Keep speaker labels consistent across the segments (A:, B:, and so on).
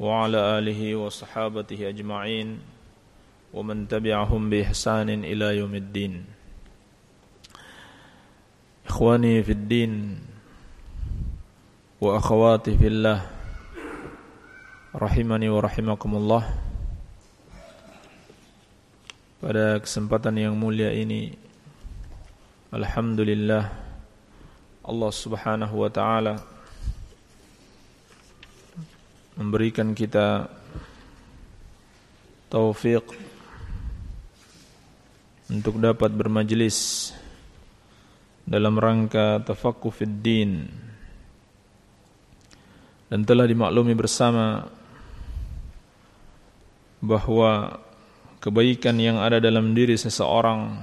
A: وعلى آله وصحابته أجمعين ومن تبعهم بإحسان إلى يوم الدين إخواني في الدين وأخواتي في الله rahimani wa rahimakumullah pada kesempatan yang mulia ini alhamdulillah Allah Subhanahu wa taala memberikan kita taufik untuk dapat bermajlis dalam rangka tafaqquh din. Dan telah dimaklumi bersama bahwa kebaikan yang ada dalam diri seseorang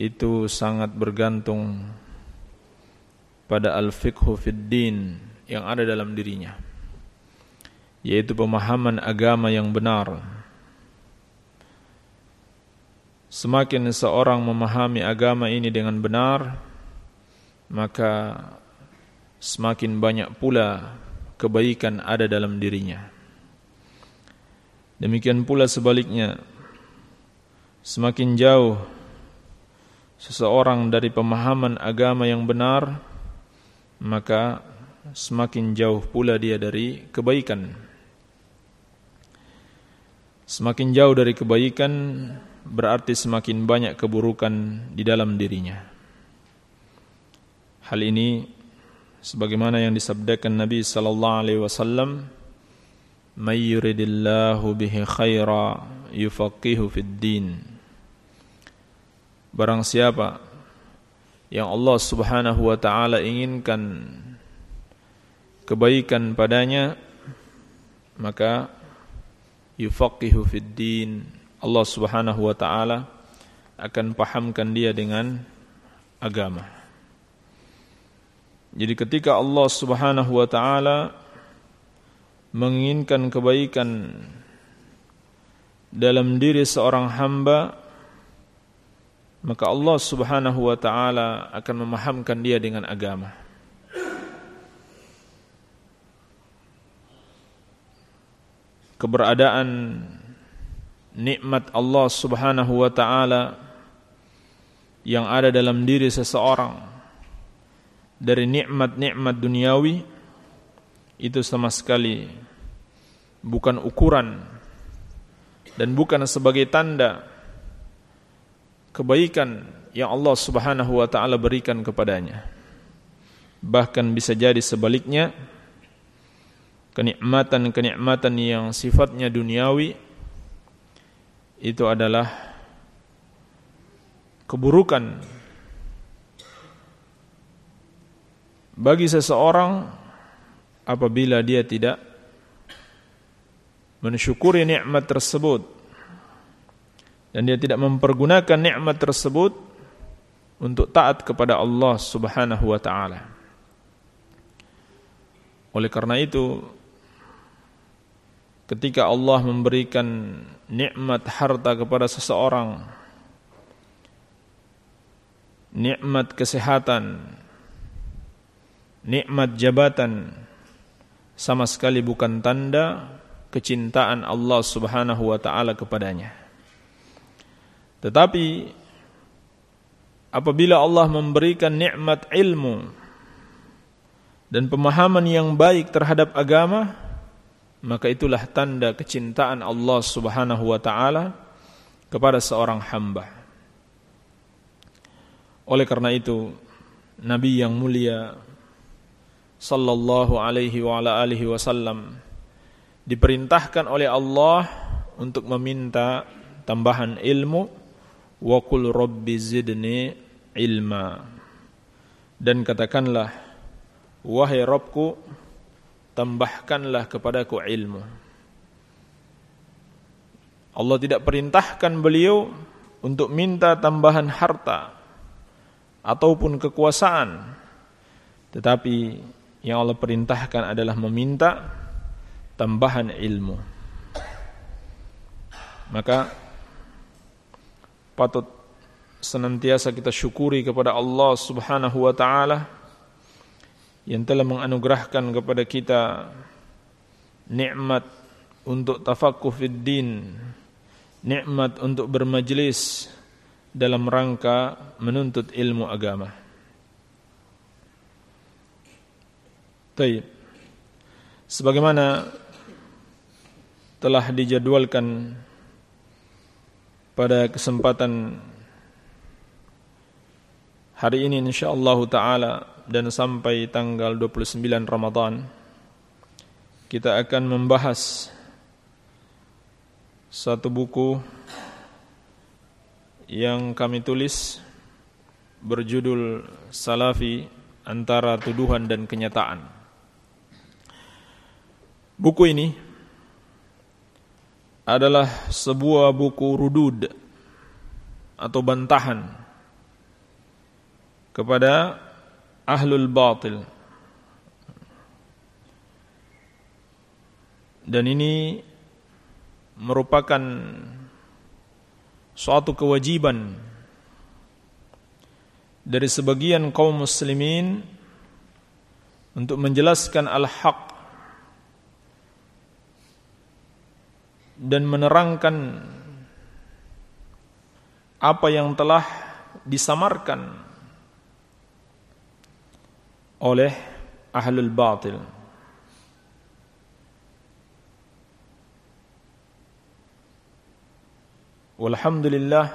A: itu sangat bergantung pada al-fiqhu fid din yang ada dalam dirinya yaitu pemahaman agama yang benar. Semakin seorang memahami agama ini dengan benar, maka semakin banyak pula kebaikan ada dalam dirinya. Demikian pula sebaliknya, semakin jauh seseorang dari pemahaman agama yang benar, maka semakin jauh pula dia dari kebaikan. Semakin jauh dari kebaikan berarti semakin banyak keburukan di dalam dirinya. Hal ini sebagaimana yang disabdakan Nabi sallallahu alaihi wasallam, "May yuridillahu bihi khaira yufaqihu fid din." Barang siapa yang Allah Subhanahu wa taala inginkan kebaikan padanya, maka yufaqihu fid din Allah Subhanahu wa taala akan pahamkan dia dengan agama. Jadi ketika Allah Subhanahu wa taala menginginkan kebaikan dalam diri seorang hamba maka Allah Subhanahu wa taala akan memahamkan dia dengan agama. Keberadaan nikmat Allah Subhanahu wa taala yang ada dalam diri seseorang dari nikmat-nikmat duniawi itu sama sekali bukan ukuran dan bukan sebagai tanda kebaikan yang Allah Subhanahu wa taala berikan kepadanya. Bahkan bisa jadi sebaliknya kenikmatan-kenikmatan yang sifatnya duniawi itu adalah keburukan bagi seseorang apabila dia tidak mensyukuri nikmat tersebut dan dia tidak mempergunakan nikmat tersebut untuk taat kepada Allah Subhanahu wa taala. Oleh karena itu ketika Allah memberikan nikmat harta kepada seseorang nikmat kesehatan nikmat jabatan sama sekali bukan tanda kecintaan Allah Subhanahu wa taala kepadanya. Tetapi apabila Allah memberikan nikmat ilmu dan pemahaman yang baik terhadap agama maka itulah tanda kecintaan Allah Subhanahu wa taala kepada seorang hamba. Oleh karena itu, Nabi yang mulia sallallahu alaihi wa ala alihi wasallam diperintahkan oleh Allah untuk meminta tambahan ilmu wa qul rabbi zidni ilma dan katakanlah wahai Rabbku tambahkanlah kepadaku ilmu. Allah tidak perintahkan beliau untuk minta tambahan harta ataupun kekuasaan. Tetapi yang Allah perintahkan adalah meminta tambahan ilmu. Maka patut senantiasa kita syukuri kepada Allah Subhanahu wa taala yang telah menganugerahkan kepada kita nikmat untuk tafaqquh fid din, nikmat untuk bermajlis dalam rangka menuntut ilmu agama. Taib. Sebagaimana telah dijadwalkan pada kesempatan hari ini insyaallah taala dan sampai tanggal 29 Ramadan kita akan membahas satu buku yang kami tulis berjudul Salafi antara tuduhan dan kenyataan. Buku ini adalah sebuah buku rudud atau bantahan kepada ahlul batil. Dan ini merupakan suatu kewajiban dari sebagian kaum muslimin untuk menjelaskan al-haq dan menerangkan apa yang telah disamarkan oleh ahlul batil. Walhamdulillah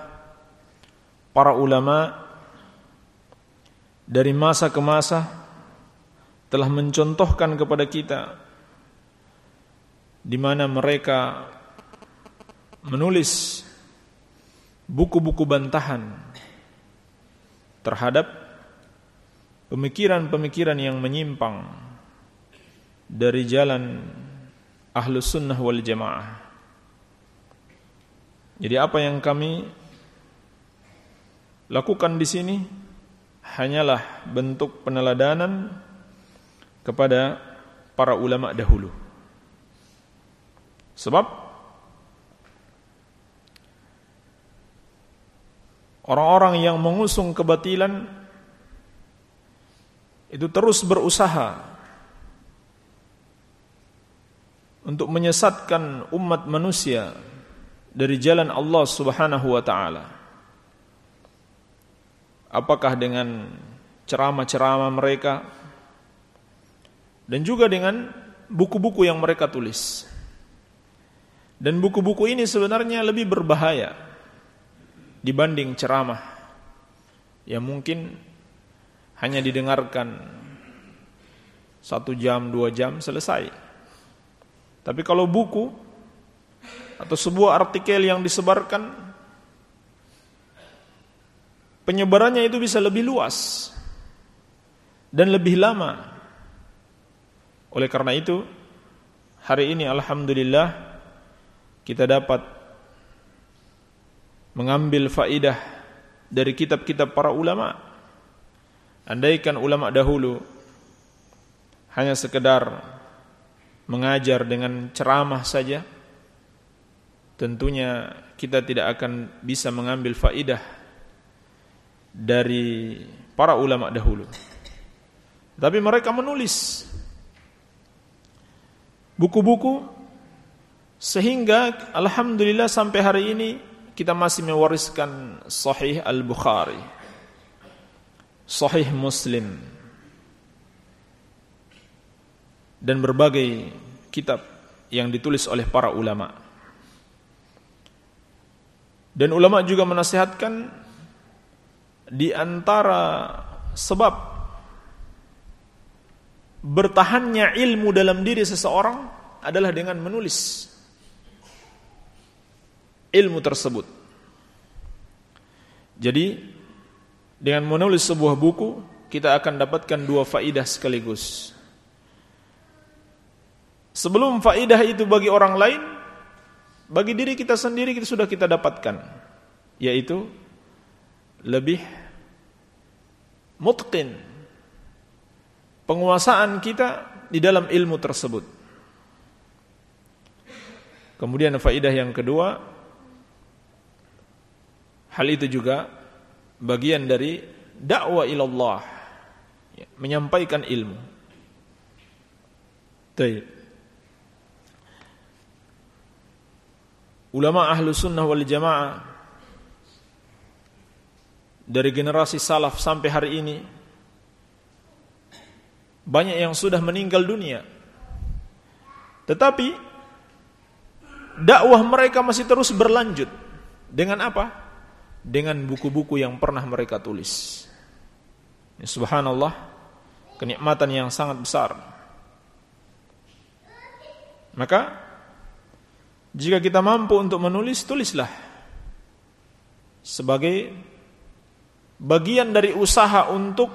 A: para ulama dari masa ke masa telah mencontohkan kepada kita di mana mereka menulis buku-buku bantahan terhadap pemikiran-pemikiran yang menyimpang dari jalan ahlus sunnah wal jamaah. Jadi apa yang kami lakukan di sini hanyalah bentuk peneladanan kepada para ulama dahulu. Sebab orang-orang yang mengusung kebatilan itu terus berusaha untuk menyesatkan umat manusia dari jalan Allah Subhanahu wa taala. Apakah dengan ceramah-ceramah mereka dan juga dengan buku-buku yang mereka tulis. Dan buku-buku ini sebenarnya lebih berbahaya dibanding ceramah yang mungkin hanya didengarkan satu jam, dua jam selesai. Tapi kalau buku atau sebuah artikel yang disebarkan penyebarannya itu bisa lebih luas dan lebih lama. Oleh karena itu, hari ini alhamdulillah kita dapat mengambil faidah dari kitab-kitab para ulama. Andaikan ulama dahulu hanya sekedar mengajar dengan ceramah saja, tentunya kita tidak akan bisa mengambil faidah dari para ulama dahulu. Tapi mereka menulis buku-buku sehingga alhamdulillah sampai hari ini kita masih mewariskan Sahih Al-Bukhari, Sahih Muslim dan berbagai kitab yang ditulis oleh para ulama. Dan ulama juga menasihatkan di antara sebab bertahannya ilmu dalam diri seseorang adalah dengan menulis ilmu tersebut. Jadi dengan menulis sebuah buku kita akan dapatkan dua faidah sekaligus. Sebelum faidah itu bagi orang lain, bagi diri kita sendiri kita sudah kita dapatkan, yaitu lebih mutqin penguasaan kita di dalam ilmu tersebut. Kemudian faidah yang kedua, hal itu juga bagian dari dakwah ilallah, ya, menyampaikan ilmu. Taib. Ulama ahlu sunnah wal jamaah dari generasi salaf sampai hari ini banyak yang sudah meninggal dunia. Tetapi dakwah mereka masih terus berlanjut. Dengan apa? Dengan buku-buku yang pernah mereka tulis. Ya, subhanallah, kenikmatan yang sangat besar. Maka jika kita mampu untuk menulis, tulislah. Sebagai bagian dari usaha untuk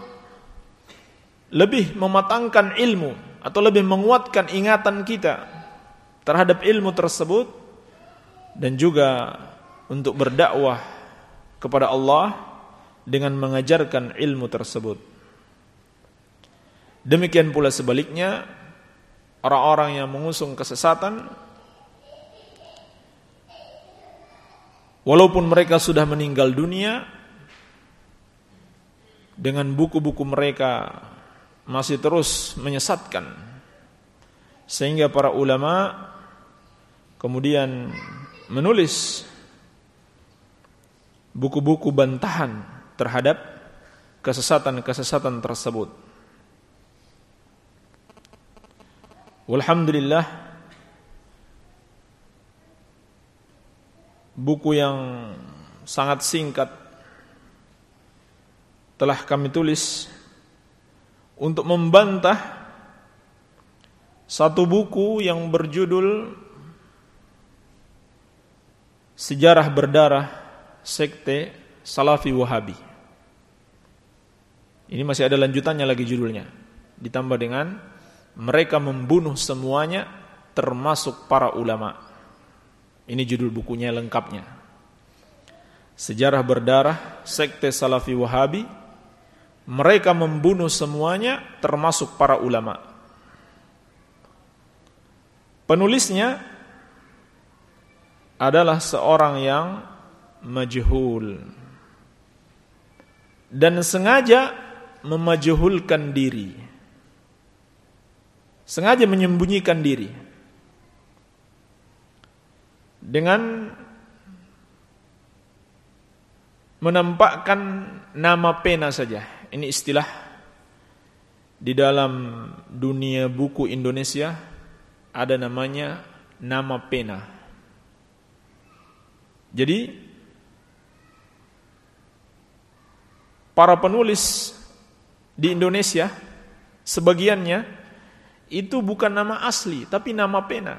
A: lebih mematangkan ilmu atau lebih menguatkan ingatan kita terhadap ilmu tersebut dan juga untuk berdakwah kepada Allah dengan mengajarkan ilmu tersebut. Demikian pula sebaliknya orang-orang yang mengusung kesesatan walaupun mereka sudah meninggal dunia dengan buku-buku mereka masih terus menyesatkan sehingga para ulama kemudian menulis buku-buku bantahan terhadap kesesatan-kesesatan tersebut. Walhamdulillah buku yang sangat singkat telah kami tulis untuk membantah satu buku yang berjudul Sejarah Berdarah Sekte Salafi Wahabi. Ini masih ada lanjutannya lagi judulnya. Ditambah dengan mereka membunuh semuanya termasuk para ulama. Ini judul bukunya lengkapnya. Sejarah Berdarah Sekte Salafi Wahabi mereka membunuh semuanya termasuk para ulama. Penulisnya adalah seorang yang majhul dan sengaja memajhulkan diri. Sengaja menyembunyikan diri. Dengan menampakkan nama pena saja ini istilah di dalam dunia buku Indonesia ada namanya nama pena. Jadi para penulis di Indonesia sebagiannya itu bukan nama asli tapi nama pena.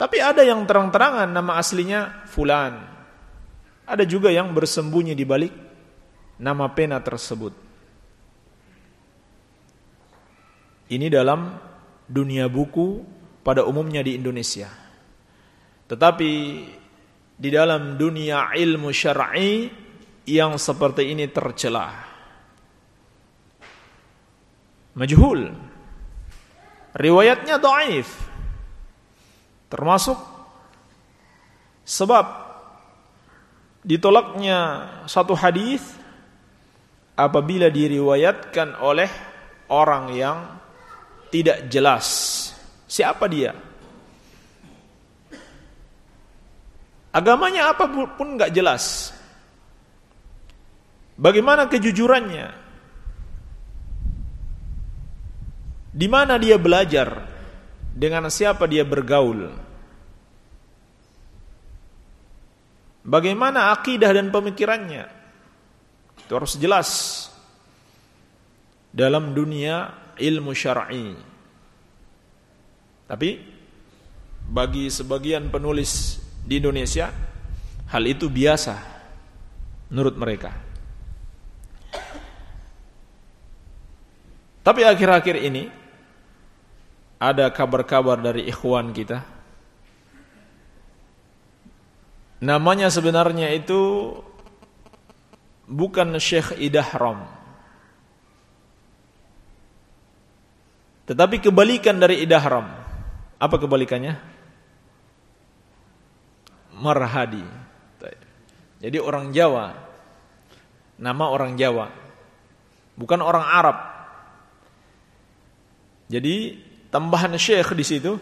A: Tapi ada yang terang-terangan nama aslinya fulan. Ada juga yang bersembunyi di balik nama pena tersebut. Ini dalam dunia buku pada umumnya di Indonesia. Tetapi di dalam dunia ilmu syar'i yang seperti ini tercela. Majhul. Riwayatnya dhaif. Termasuk sebab ditolaknya satu hadis apabila diriwayatkan oleh orang yang tidak jelas siapa dia agamanya apa pun nggak jelas bagaimana kejujurannya? Di mana dia belajar? Dengan siapa dia bergaul? Bagaimana akidah dan pemikirannya? Itu harus jelas. Dalam dunia ilmu syar'i. Tapi bagi sebagian penulis di Indonesia hal itu biasa menurut mereka. Tapi akhir-akhir ini ada kabar-kabar dari ikhwan kita. Namanya sebenarnya itu bukan Syekh Idahram. Tetapi kebalikan dari Idahram. Apa kebalikannya? Marhadi. Jadi orang Jawa. Nama orang Jawa. Bukan orang Arab. Jadi tambahan syekh di situ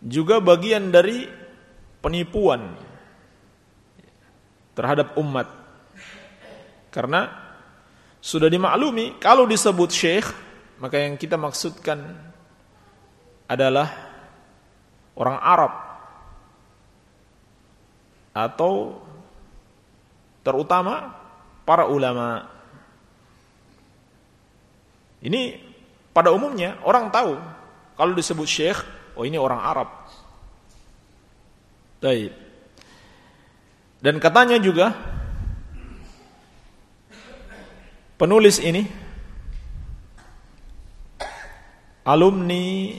A: juga bagian dari penipuan terhadap umat. Karena sudah dimaklumi kalau disebut syekh maka yang kita maksudkan adalah orang Arab atau terutama para ulama. Ini pada umumnya orang tahu kalau disebut syekh, oh ini orang Arab. Baik. Dan katanya juga penulis ini alumni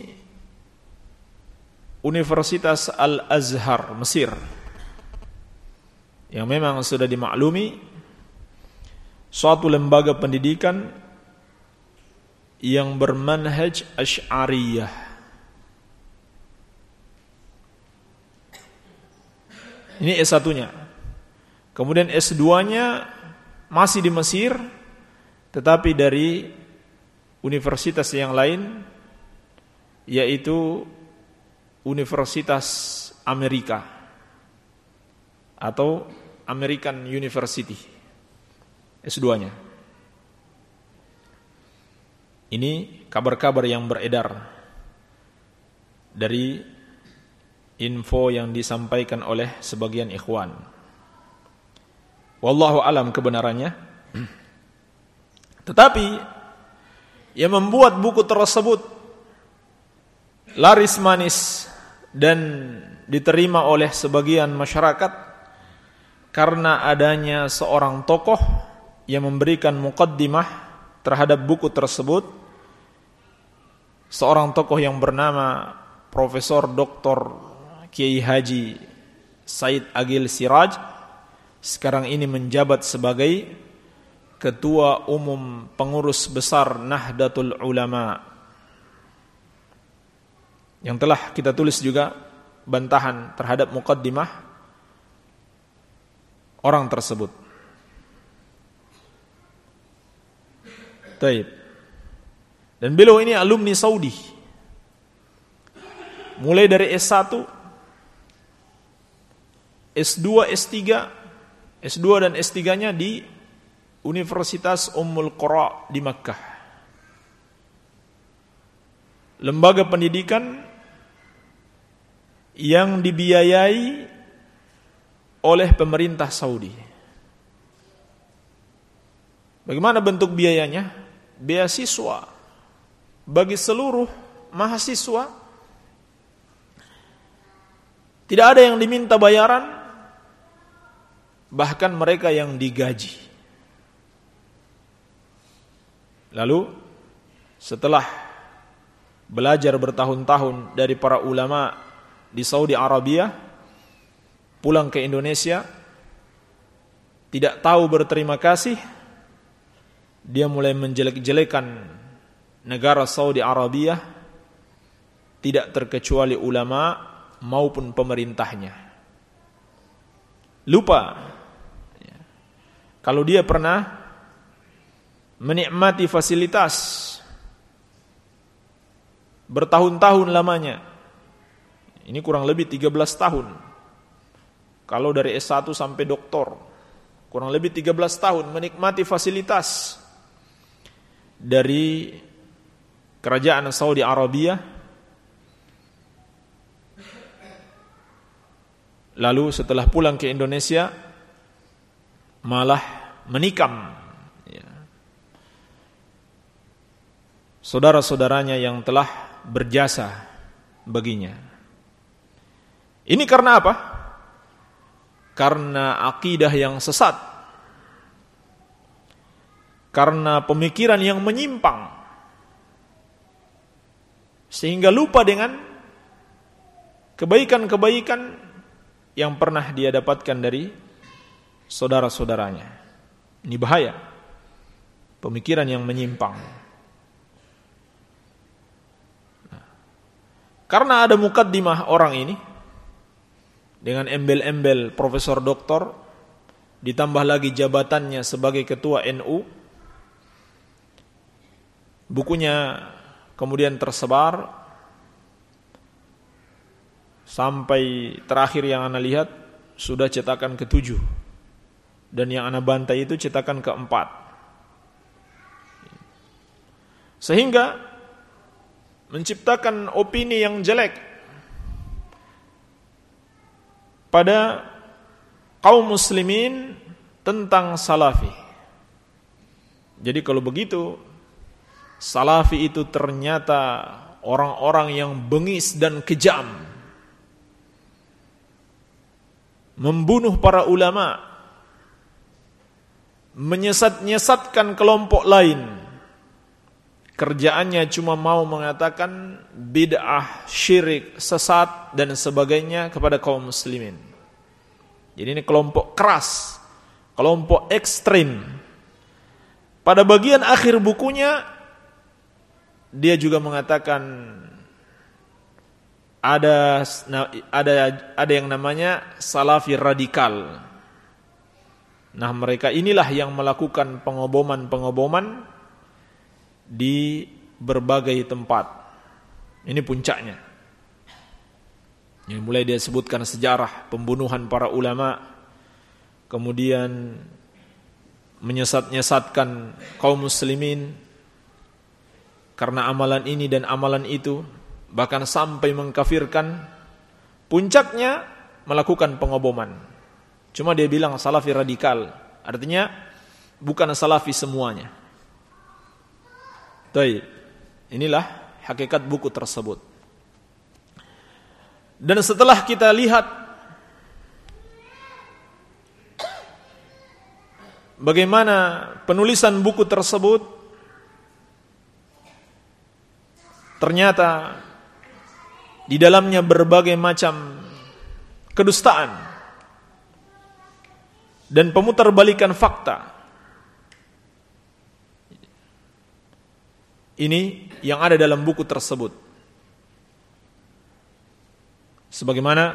A: Universitas Al-Azhar Mesir yang memang sudah dimaklumi suatu lembaga pendidikan yang bermanhaj Asy'ariyah. Ini S1-nya. Kemudian S2-nya masih di Mesir tetapi dari universitas yang lain yaitu Universitas Amerika atau American University S2-nya. Ini kabar-kabar yang beredar dari info yang disampaikan oleh sebagian ikhwan. Wallahu alam kebenarannya. Tetapi yang membuat buku tersebut laris manis dan diterima oleh sebagian masyarakat karena adanya seorang tokoh yang memberikan muqaddimah terhadap buku tersebut seorang tokoh yang bernama Profesor Dr. Kiai Haji Said Agil Siraj sekarang ini menjabat sebagai Ketua Umum Pengurus Besar Nahdlatul Ulama yang telah kita tulis juga bantahan terhadap mukaddimah orang tersebut. Taib. Dan beliau ini alumni Saudi. Mulai dari S1, S2, S3, S2 dan S3-nya di Universitas Ummul Qura di Makkah. Lembaga pendidikan yang dibiayai oleh pemerintah Saudi. Bagaimana bentuk biayanya? Beasiswa bagi seluruh mahasiswa tidak ada yang diminta bayaran bahkan mereka yang digaji. Lalu setelah belajar bertahun-tahun dari para ulama di Saudi Arabia pulang ke Indonesia tidak tahu berterima kasih dia mulai menjelek-jelekan negara Saudi Arabia tidak terkecuali ulama maupun pemerintahnya. Lupa ya. kalau dia pernah menikmati fasilitas bertahun-tahun lamanya. Ini kurang lebih 13 tahun. Kalau dari S1 sampai doktor, kurang lebih 13 tahun menikmati fasilitas dari kerajaan Saudi Arabia. Lalu setelah pulang ke Indonesia malah menikam. Ya. saudara-saudaranya yang telah berjasa baginya. Ini karena apa? karena akidah yang sesat. Karena pemikiran yang menyimpang sehingga lupa dengan kebaikan-kebaikan yang pernah dia dapatkan dari saudara-saudaranya. Ini bahaya. Pemikiran yang menyimpang. Nah, karena ada mukaddimah orang ini dengan embel-embel profesor doktor ditambah lagi jabatannya sebagai ketua NU bukunya kemudian tersebar sampai terakhir yang anda lihat sudah cetakan ketujuh dan yang anda bantai itu cetakan keempat sehingga menciptakan opini yang jelek pada kaum muslimin tentang salafi. Jadi kalau begitu, salafi itu ternyata orang-orang yang bengis dan kejam. Membunuh para ulama. Menyesat-nyesatkan kelompok lain. Kerjaannya cuma mau mengatakan bid'ah, syirik, sesat dan sebagainya kepada kaum muslimin. Jadi ini kelompok keras, kelompok ekstrim. Pada bagian akhir bukunya dia juga mengatakan ada ada ada yang namanya salafi radikal. Nah, mereka inilah yang melakukan pengoboman-pengoboman di berbagai tempat. Ini puncaknya. Ini mulai dia sebutkan sejarah pembunuhan para ulama, kemudian menyesat-nyesatkan kaum muslimin karena amalan ini dan amalan itu, bahkan sampai mengkafirkan, puncaknya melakukan pengoboman. Cuma dia bilang salafi radikal, artinya bukan salafi semuanya. Baik, inilah hakikat buku tersebut. Dan setelah kita lihat bagaimana penulisan buku tersebut ternyata di dalamnya berbagai macam kedustaan dan pemutarbalikan fakta. Ini yang ada dalam buku tersebut. Sebagaimana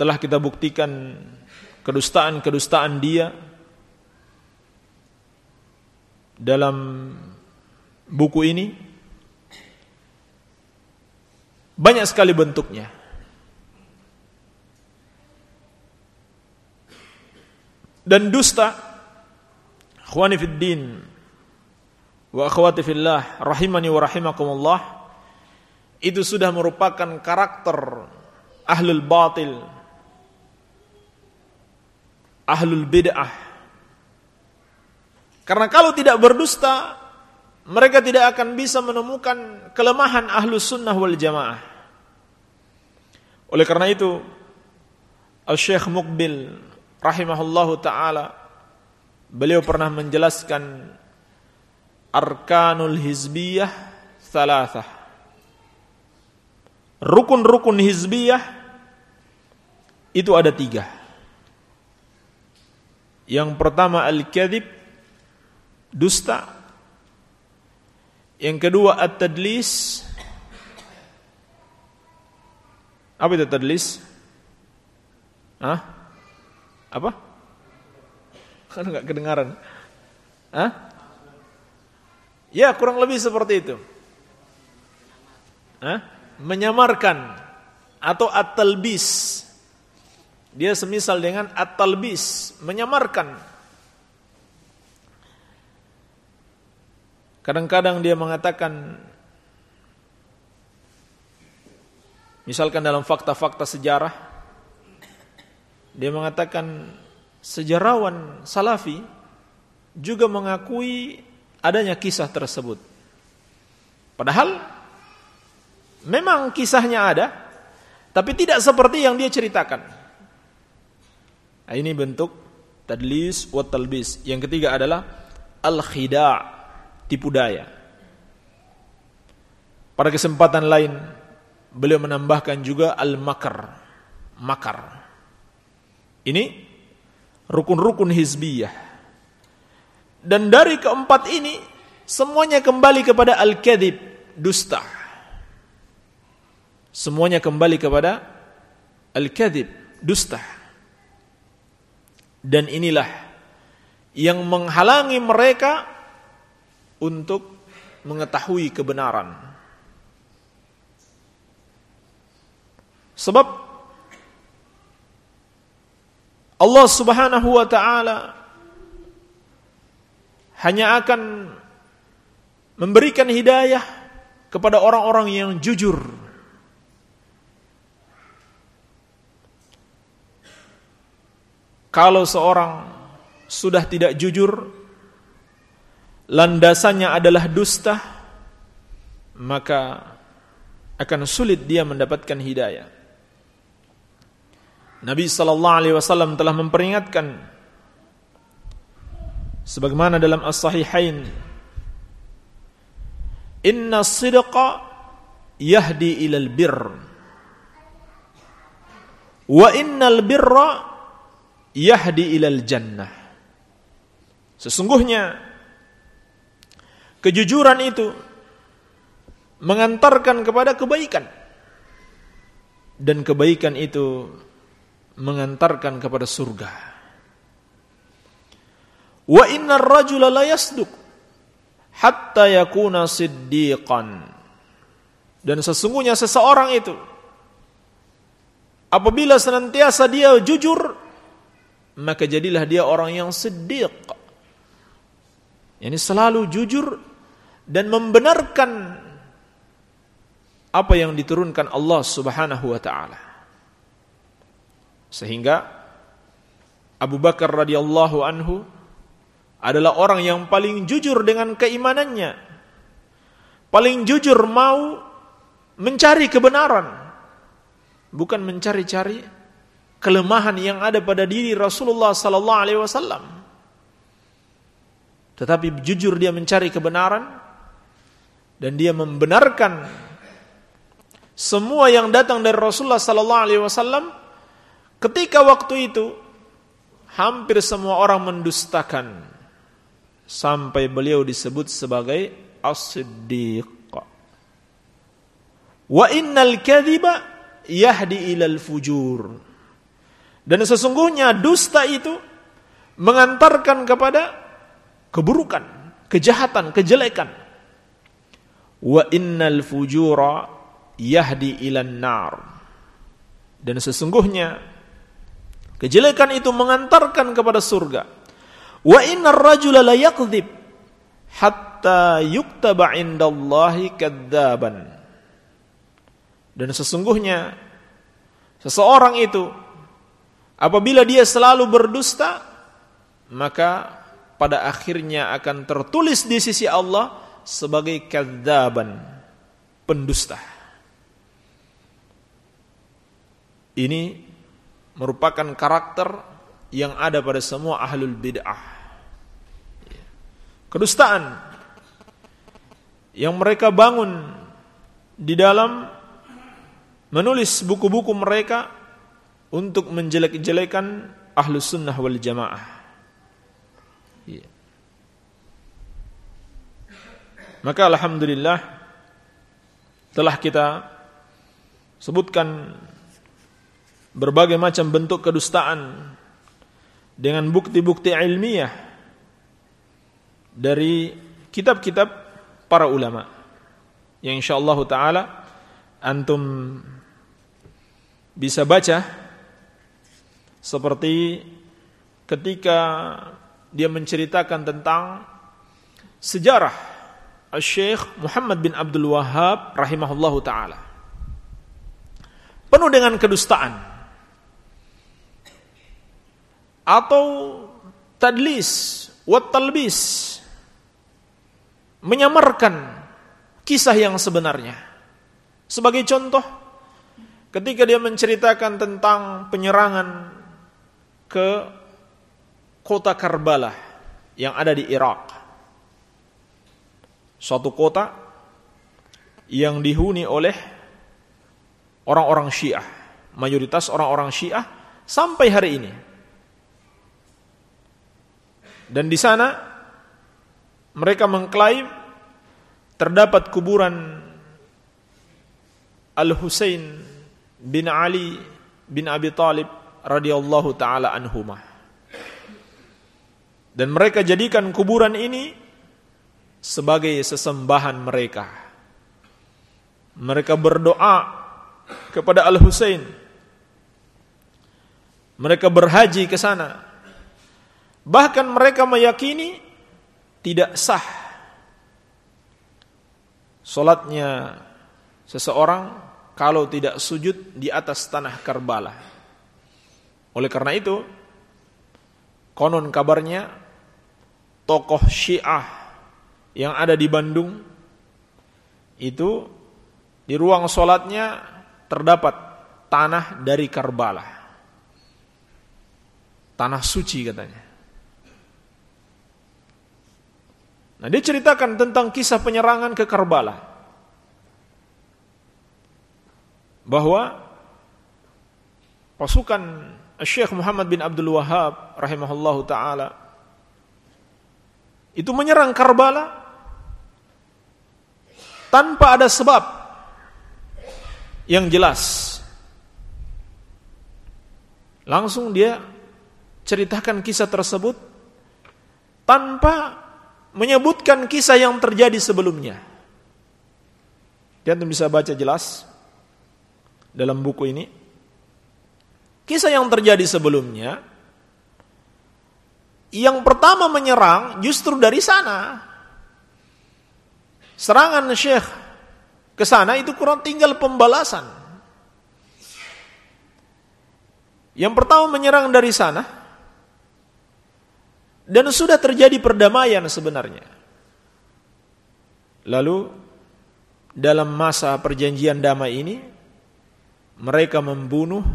A: telah kita buktikan kedustaan-kedustaan dia dalam buku ini banyak sekali bentuknya. Dan dusta Akhwani fid din wa akhwati fillah rahimani wa rahimakumullah itu sudah merupakan karakter ahlul batil ahlul bid'ah karena kalau tidak berdusta mereka tidak akan bisa menemukan kelemahan ahlus sunnah wal jamaah oleh karena itu Al-Syekh Mukbil rahimahullahu taala beliau pernah menjelaskan arkanul hizbiyah thalathah rukun-rukun hizbiyah itu ada tiga. Yang pertama al-kadhib, dusta. Yang kedua at-tadlis. Apa itu tadlis? Hah? Apa? Kan enggak kedengaran. Hah? Ya, kurang lebih seperti itu. Hah? menyamarkan atau at-talbis. Dia semisal dengan at-talbis, menyamarkan. Kadang-kadang dia mengatakan misalkan dalam fakta-fakta sejarah dia mengatakan sejarawan salafi juga mengakui adanya kisah tersebut. Padahal Memang kisahnya ada, tapi tidak seperti yang dia ceritakan. Nah, ini bentuk tadlis wa talbis. Yang ketiga adalah al-khida' tipu daya. Pada kesempatan lain beliau menambahkan juga al-makar. Makar. Ini rukun-rukun hizbiyah. Dan dari keempat ini semuanya kembali kepada al-kadhib, dusta. Semuanya kembali kepada al-kadhib, dusta. Dan inilah yang menghalangi mereka untuk mengetahui kebenaran. Sebab Allah Subhanahu wa taala hanya akan memberikan hidayah kepada orang-orang yang jujur. Kalau seorang sudah tidak jujur, landasannya adalah dusta, maka akan sulit dia mendapatkan hidayah. Nabi sallallahu alaihi wasallam telah memperingatkan sebagaimana dalam as-sahihain Inna sidqa yahdi ilal birr wa innal birra yahdi ilal jannah Sesungguhnya kejujuran itu mengantarkan kepada kebaikan dan kebaikan itu mengantarkan kepada surga. Wa innar rajula la yasduq hatta yakuna siddiqan. Dan sesungguhnya seseorang itu apabila senantiasa dia jujur maka jadilah dia orang yang siddiq. Yani selalu jujur dan membenarkan apa yang diturunkan Allah Subhanahu wa taala. Sehingga Abu Bakar radhiyallahu anhu adalah orang yang paling jujur dengan keimanannya. Paling jujur mau mencari kebenaran. Bukan mencari-cari kelemahan yang ada pada diri Rasulullah sallallahu alaihi wasallam. Tetapi jujur dia mencari kebenaran dan dia membenarkan semua yang datang dari Rasulullah sallallahu alaihi wasallam Ketika waktu itu hampir semua orang mendustakan sampai beliau disebut sebagai as-siddiq. Wa innal kadhiba yahdi ilal fujur. Dan sesungguhnya dusta itu mengantarkan kepada keburukan, kejahatan, kejelekan. Wa innal fujura yahdi ilan nar. Dan sesungguhnya Kejelekan itu mengantarkan kepada surga. Wa innar rajula la yakdzib hatta yuktaba indallahi kadzaban. Dan sesungguhnya seseorang itu apabila dia selalu berdusta maka pada akhirnya akan tertulis di sisi Allah sebagai kadzaban, pendusta. Ini merupakan karakter yang ada pada semua ahlul bid'ah. Kedustaan yang mereka bangun di dalam menulis buku-buku mereka untuk menjelek-jelekan ahlu sunnah wal jamaah. Maka Alhamdulillah telah kita sebutkan berbagai macam bentuk kedustaan dengan bukti-bukti ilmiah dari kitab-kitab para ulama. Yang insyaallah taala antum bisa baca seperti ketika dia menceritakan tentang sejarah Syekh Muhammad bin Abdul Wahhab rahimahullahu taala penuh dengan kedustaan atau tadlis wat talbis menyamarkan kisah yang sebenarnya. Sebagai contoh, ketika dia menceritakan tentang penyerangan ke kota Karbala yang ada di Irak. Suatu kota yang dihuni oleh orang-orang Syiah, mayoritas orang-orang Syiah sampai hari ini. Dan di sana mereka mengklaim terdapat kuburan Al-Husain bin Ali bin Abi Talib radhiyallahu taala anhumah. Dan mereka jadikan kuburan ini sebagai sesembahan mereka. Mereka berdoa kepada Al-Husain. Mereka berhaji ke sana. Bahkan mereka meyakini tidak sah solatnya seseorang kalau tidak sujud di atas tanah Karbala. Oleh karena itu, konon kabarnya tokoh Syiah yang ada di Bandung itu di ruang solatnya terdapat tanah dari Karbala. Tanah suci katanya. Nah, dia ceritakan tentang kisah penyerangan ke Karbala. Bahwa pasukan Syekh Muhammad bin Abdul Wahab rahimahullahu taala itu menyerang Karbala tanpa ada sebab yang jelas. Langsung dia ceritakan kisah tersebut tanpa menyebutkan kisah yang terjadi sebelumnya. Dia bisa baca jelas dalam buku ini. Kisah yang terjadi sebelumnya, yang pertama menyerang justru dari sana. Serangan Syekh ke sana itu kurang tinggal pembalasan. Yang pertama menyerang dari sana, dan sudah terjadi perdamaian sebenarnya. Lalu dalam masa perjanjian damai ini mereka membunuh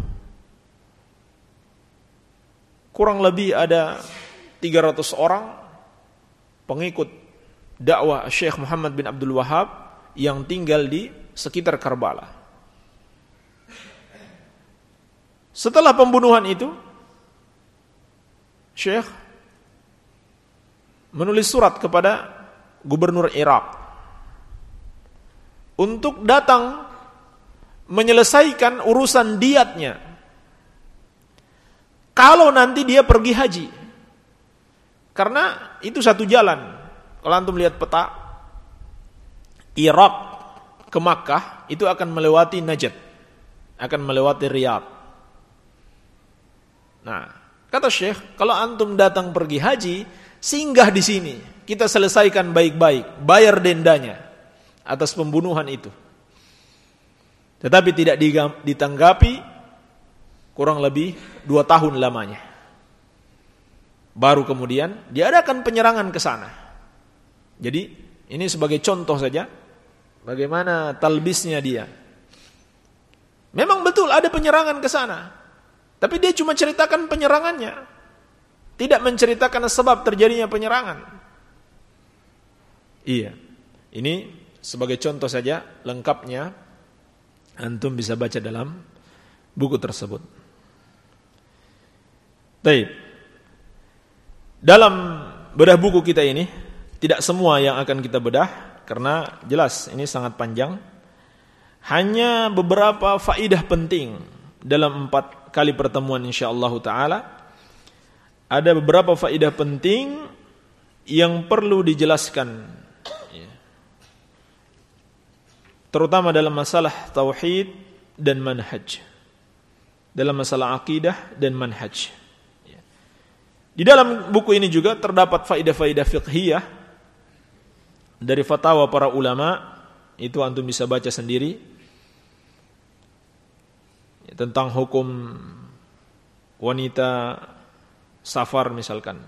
A: kurang lebih ada 300 orang pengikut dakwah Syekh Muhammad bin Abdul Wahab yang tinggal di sekitar Karbala. Setelah pembunuhan itu, Syekh menulis surat kepada gubernur Irak untuk datang menyelesaikan urusan diatnya. Kalau nanti dia pergi haji. Karena itu satu jalan kalau antum lihat peta Irak ke Makkah itu akan melewati Najd akan melewati Riyadh nah kata Syekh kalau antum datang pergi haji Singgah di sini, kita selesaikan baik-baik, bayar dendanya atas pembunuhan itu. Tetapi tidak ditanggapi kurang lebih dua tahun lamanya. Baru kemudian diadakan penyerangan ke sana. Jadi ini sebagai contoh saja bagaimana talbisnya dia. Memang betul ada penyerangan ke sana. Tapi dia cuma ceritakan penyerangannya. Tidak menceritakan sebab terjadinya penyerangan. Iya. Ini sebagai contoh saja lengkapnya antum bisa baca dalam buku tersebut. Baik. Dalam bedah buku kita ini tidak semua yang akan kita bedah karena jelas ini sangat panjang. Hanya beberapa faidah penting dalam empat kali pertemuan insyaallah taala ada beberapa faedah penting yang perlu dijelaskan ya. terutama dalam masalah tauhid dan manhaj dalam masalah akidah dan manhaj ya. di dalam buku ini juga terdapat faedah-faedah fiqhiyah dari fatwa para ulama itu antum bisa baca sendiri. Ya, tentang hukum wanita safar misalkan.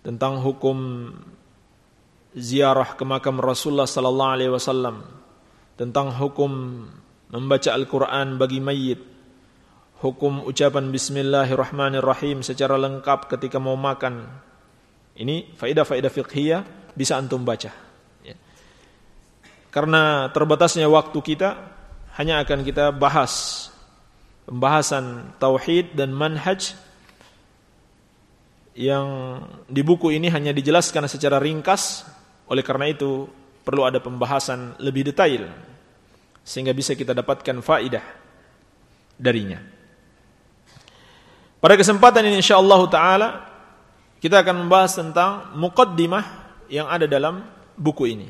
A: Tentang hukum ziarah ke makam Rasulullah sallallahu alaihi wasallam. Tentang hukum membaca Al-Qur'an bagi mayit. Hukum ucapan bismillahirrahmanirrahim secara lengkap ketika mau makan. Ini faedah-faedah fiqhiyah bisa antum baca ya. karena terbatasnya waktu kita hanya akan kita bahas pembahasan tauhid dan manhaj yang di buku ini hanya dijelaskan secara ringkas oleh karena itu perlu ada pembahasan lebih detail sehingga bisa kita dapatkan faidah darinya. Pada kesempatan ini insyaallah taala kita akan membahas tentang muqaddimah yang ada dalam buku ini.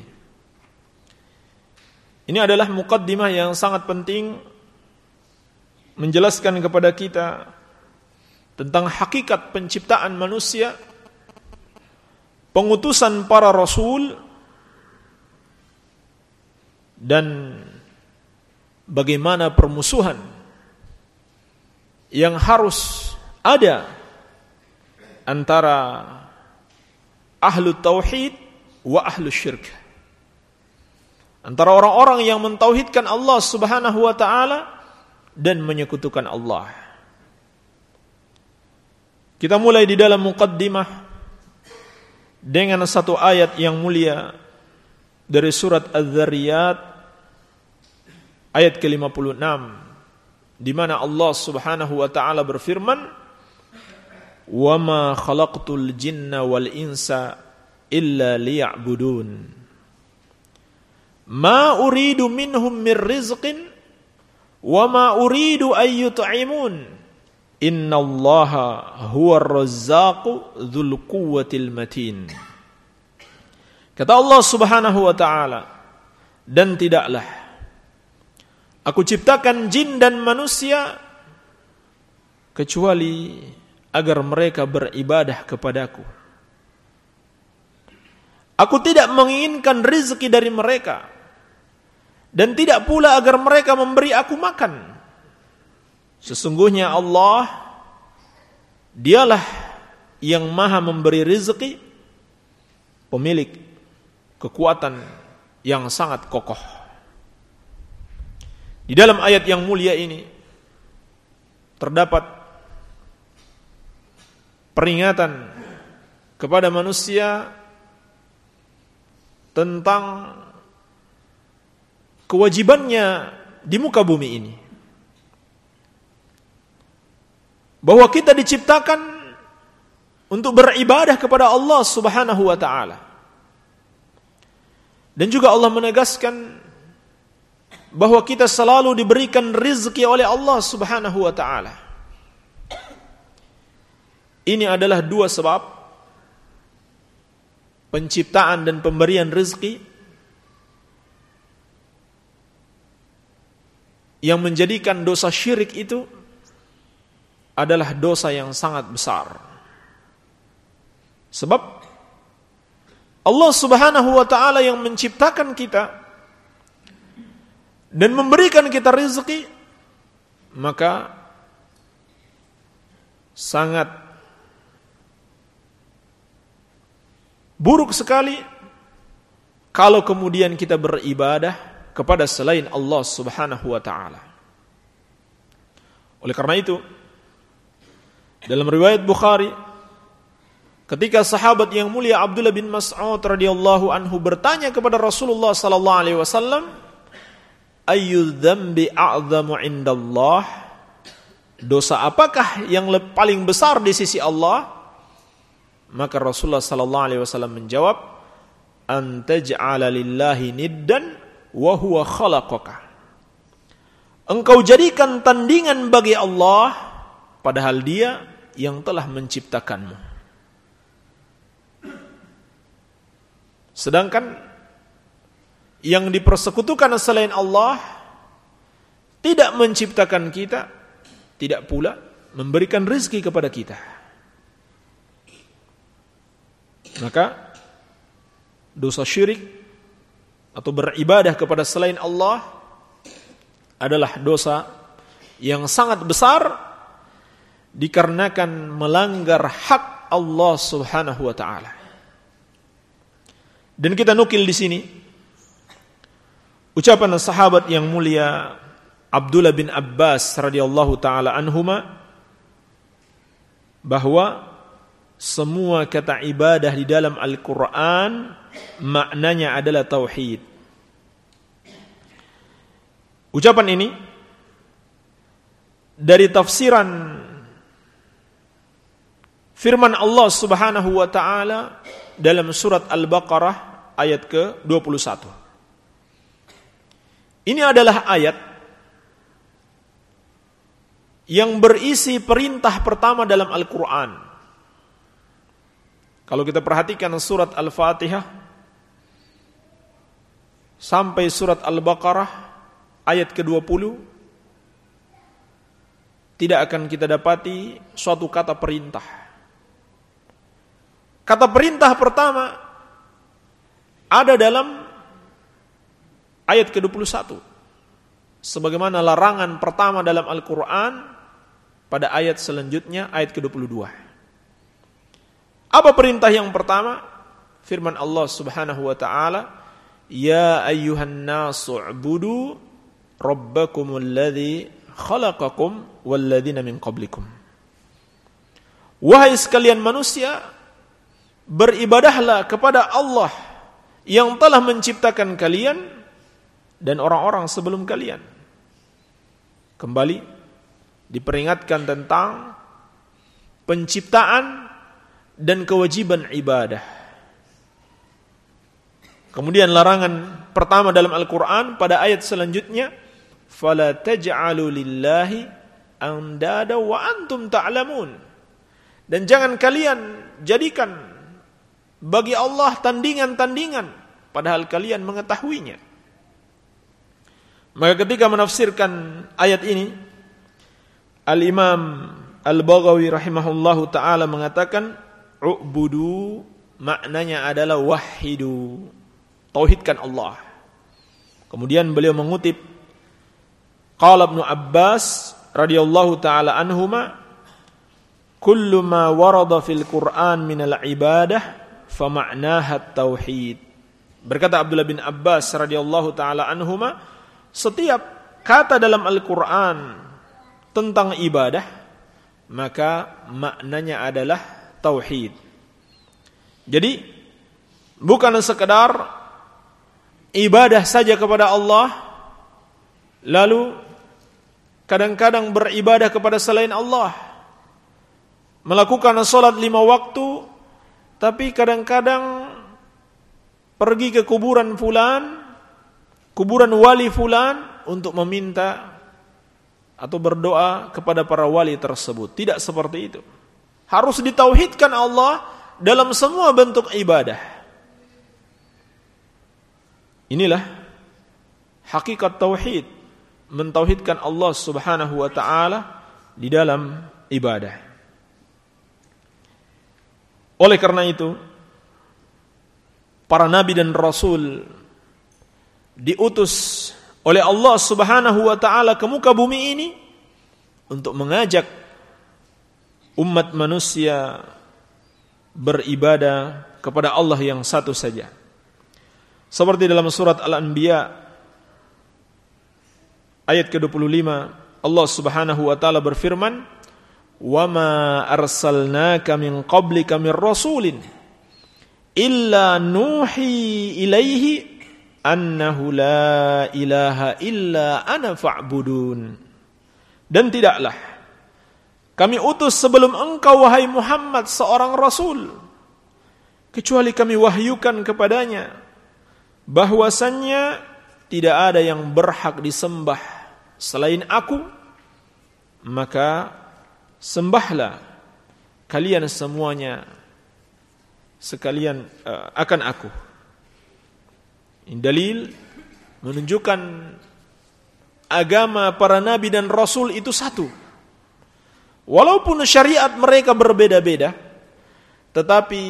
A: Ini adalah muqaddimah yang sangat penting menjelaskan kepada kita tentang hakikat penciptaan manusia, pengutusan para rasul dan bagaimana permusuhan yang harus ada antara ahlu tauhid wa ahlu syirk. Antara orang-orang yang mentauhidkan Allah Subhanahu wa taala dan menyekutukan Allah. Kita mulai di dalam muqaddimah dengan satu ayat yang mulia dari surat Az-Zariyat ayat ke-56 di mana Allah Subhanahu wa taala berfirman ma khalaqtul jinna wal insa illa liya'budun. Ma uridu minhum min rizqin ma uridu an yut'imun. Innallaha huwa razzaqu dzul quwwatil matin. Kata Allah Subhanahu wa taala dan tidaklah Aku ciptakan jin dan manusia kecuali agar mereka beribadah kepadaku. Aku tidak menginginkan rizki dari mereka dan tidak pula agar mereka memberi aku makan. Sesungguhnya Allah dialah yang maha memberi rizki, pemilik kekuatan yang sangat kokoh. Di dalam ayat yang mulia ini terdapat peringatan kepada manusia tentang kewajibannya di muka bumi ini. Bahwa kita diciptakan untuk beribadah kepada Allah Subhanahu wa taala. Dan juga Allah menegaskan bahwa kita selalu diberikan rizki oleh Allah Subhanahu wa taala. Ini adalah dua sebab penciptaan dan pemberian rizki yang menjadikan dosa syirik itu adalah dosa yang sangat besar. Sebab Allah Subhanahu wa taala yang menciptakan kita dan memberikan kita rezeki maka sangat buruk sekali. Kalau kemudian kita beribadah kepada selain Allah Subhanahu wa taala. Oleh karena itu dalam riwayat Bukhari ketika sahabat yang mulia Abdullah bin Mas'ud radhiyallahu anhu bertanya kepada Rasulullah sallallahu alaihi wasallam ayu dzambi a'zamu indallah? Dosa apakah yang paling besar di sisi Allah maka Rasulullah sallallahu alaihi wasallam menjawab antaj'ala lillahi niddan wa huwa khalaqaka engkau jadikan tandingan bagi Allah padahal dia yang telah menciptakanmu sedangkan yang dipersekutukan selain Allah tidak menciptakan kita, tidak pula memberikan rizki kepada kita. Maka dosa syirik atau beribadah kepada selain Allah adalah dosa yang sangat besar dikarenakan melanggar hak Allah Subhanahu wa taala. Dan kita nukil di sini Ucapan sahabat yang mulia Abdullah bin Abbas radhiyallahu taala anhuma bahwa semua kata ibadah di dalam Al-Qur'an maknanya adalah tauhid. Ucapan ini dari tafsiran firman Allah Subhanahu wa taala dalam surat Al-Baqarah ayat ke-21. Ini adalah ayat yang berisi perintah pertama dalam Al-Quran. Kalau kita perhatikan surat Al-Fatihah sampai surat Al-Baqarah ayat ke-20 tidak akan kita dapati suatu kata perintah. Kata perintah pertama ada dalam ayat ke-21. Sebagaimana larangan pertama dalam Al-Quran pada ayat selanjutnya ayat ke-22. Apa perintah yang pertama? Firman Allah Subhanahu wa taala, "Ya ayyuhan nasu ubudu rabbakumul ladzi khalaqakum walladzina min qablikum." Wahai sekalian manusia, beribadahlah kepada Allah yang telah menciptakan kalian dan orang-orang sebelum kalian. Kembali diperingatkan tentang penciptaan dan kewajiban ibadah. Kemudian larangan pertama dalam Al-Quran pada ayat selanjutnya, "Fala taj'alu lillahi andada wa antum ta'lamun." Dan jangan kalian jadikan bagi Allah tandingan-tandingan padahal kalian mengetahuinya. Maka ketika menafsirkan ayat ini, Al-Imam Al-Baghawi rahimahullahu taala mengatakan ubudu maknanya adalah wahidu. Tauhidkan Allah. Kemudian beliau mengutip Qala Ibnu Abbas radhiyallahu taala anhuma kullu ma warada fil Qur'an min al-ibadah fa ma'naha tauhid. Berkata Abdullah bin Abbas radhiyallahu taala anhuma setiap kata dalam Al-Qur'an tentang ibadah maka maknanya adalah tauhid. Jadi bukan sekedar ibadah saja kepada Allah lalu kadang-kadang beribadah kepada selain Allah. Melakukan salat lima waktu tapi kadang-kadang pergi ke kuburan fulan, kuburan wali fulan untuk meminta atau berdoa kepada para wali tersebut. Tidak seperti itu. Harus ditauhidkan Allah dalam semua bentuk ibadah. Inilah hakikat tauhid, mentauhidkan Allah Subhanahu wa taala di dalam ibadah. Oleh karena itu, para nabi dan rasul diutus oleh Allah Subhanahu wa taala ke muka bumi ini untuk mengajak umat manusia beribadah kepada Allah yang satu saja. Seperti dalam surat Al-Anbiya ayat ke-25 Allah Subhanahu wa taala berfirman, "Wa ma arsalnaka min qablika min rasulin illa nuhi ilaihi annahu la ilaha illa ana fa'budun. Dan tidaklah kami utus sebelum engkau wahai Muhammad seorang rasul kecuali kami wahyukan kepadanya bahwasannya tidak ada yang berhak disembah selain aku maka sembahlah kalian semuanya sekalian uh, akan aku ini dalil menunjukkan agama para nabi dan rasul itu satu. Walaupun syariat mereka berbeda-beda, tetapi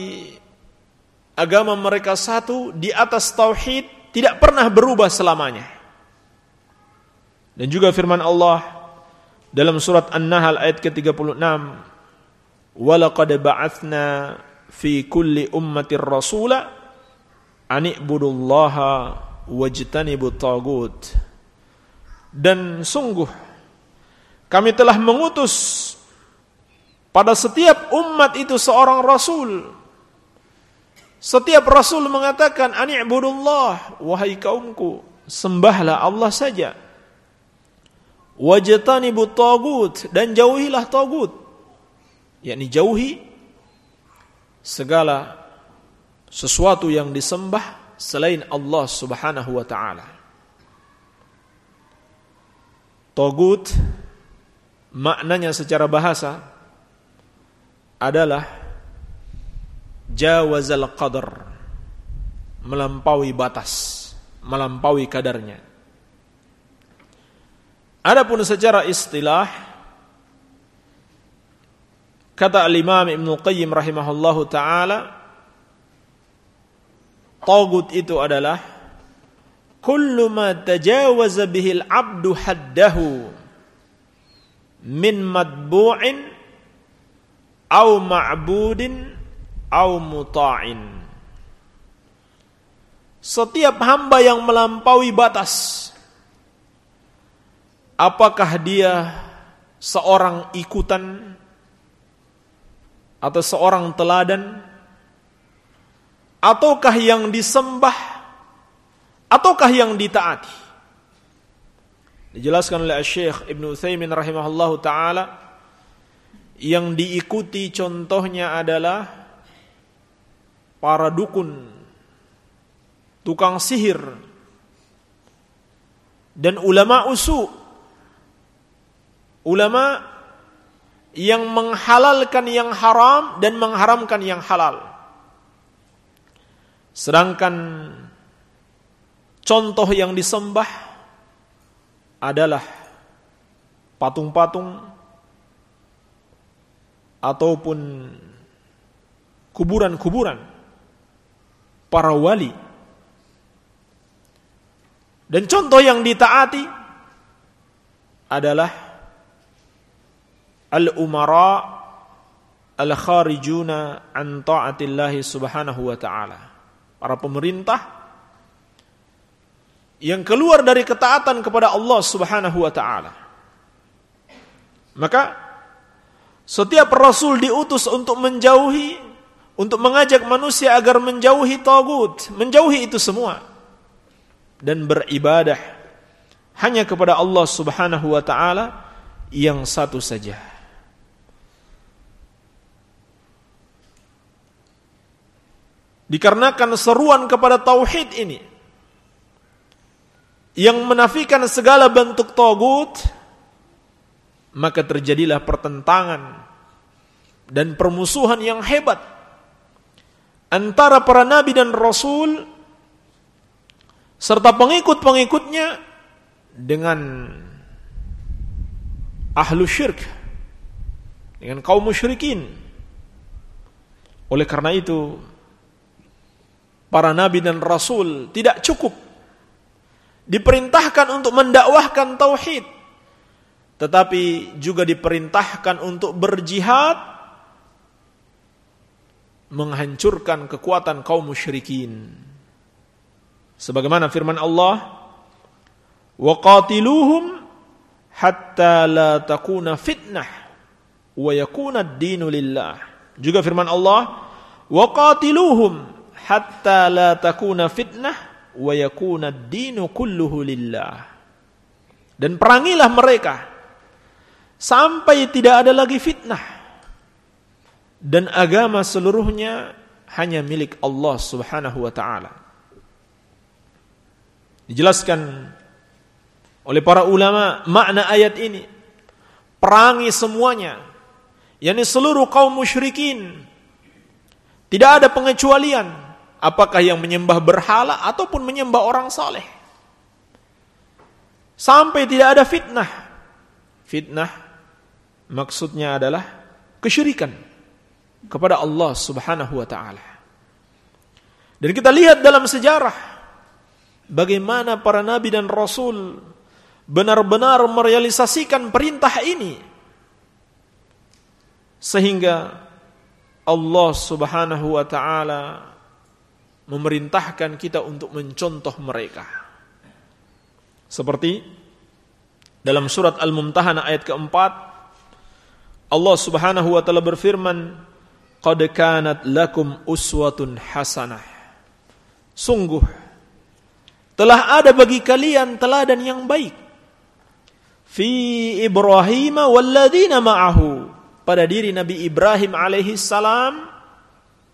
A: agama mereka satu di atas tauhid tidak pernah berubah selamanya. Dan juga firman Allah dalam surat An-Nahl ayat ke-36, "Walaqad ba'atsna fi kulli ummatir rasula ani'budullaha wajtanibu tagut dan sungguh kami telah mengutus pada setiap umat itu seorang rasul setiap rasul mengatakan ani'budullah wahai kaumku sembahlah Allah saja Wajtanibu tagut dan jauhilah tagut. yakni jauhi segala sesuatu yang disembah selain Allah Subhanahu wa taala. Tagut maknanya secara bahasa adalah jawazal qadar melampaui batas melampaui kadarnya. Adapun secara istilah kata al-Imam Ibnu Qayyim rahimahullahu taala tagut itu adalah kullu ma tajawaza bihi al-'abdu haddahu min madbu'in au ma'budin au muta'in. Setiap hamba yang melampaui batas apakah dia seorang ikutan atau seorang teladan ataukah yang disembah ataukah yang ditaati? Dijelaskan oleh Syekh Ibn Uthaymin rahimahullahu taala yang diikuti contohnya adalah para dukun, tukang sihir dan ulama usu. Ulama yang menghalalkan yang haram dan mengharamkan yang halal. Sedangkan contoh yang disembah adalah patung-patung ataupun kuburan-kuburan para wali. Dan contoh yang ditaati adalah al-umara al-kharijuna an ta'atillahi subhanahu wa ta'ala. Para pemerintah yang keluar dari ketaatan kepada Allah Subhanahu wa taala. Maka setiap rasul diutus untuk menjauhi untuk mengajak manusia agar menjauhi tagut, menjauhi itu semua dan beribadah hanya kepada Allah Subhanahu wa taala yang satu saja. Dikarenakan seruan kepada tauhid ini yang menafikan segala bentuk togut, maka terjadilah pertentangan dan permusuhan yang hebat antara para nabi dan rasul serta pengikut-pengikutnya dengan ahlu syirk dengan kaum musyrikin. Oleh karena itu para nabi dan rasul tidak cukup diperintahkan untuk mendakwahkan tauhid tetapi juga diperintahkan untuk berjihad menghancurkan kekuatan kaum musyrikin sebagaimana firman Allah hatta la takuna fitnah wa yakuna ad-dinu lillah juga firman Allah hatta la takuna fitnah wa yakuna dinu kulluhu lillah. Dan perangilah mereka sampai tidak ada lagi fitnah. Dan agama seluruhnya hanya milik Allah Subhanahu wa taala. Dijelaskan oleh para ulama makna ayat ini. Perangi semuanya. yakni seluruh kaum musyrikin. Tidak ada pengecualian Apakah yang menyembah berhala ataupun menyembah orang saleh. Sampai tidak ada fitnah. Fitnah maksudnya adalah kesyirikan kepada Allah Subhanahu wa taala. Dan kita lihat dalam sejarah bagaimana para nabi dan rasul benar-benar merealisasikan perintah ini sehingga Allah Subhanahu wa taala memerintahkan kita untuk mencontoh mereka. Seperti dalam surat Al-Mumtahanah ayat keempat, Allah Subhanahu wa taala berfirman, "Qad kanat lakum uswatun hasanah." Sungguh telah ada bagi kalian teladan yang baik. fi Ibrahim walladzina ma'ahu pada diri Nabi Ibrahim alaihi salam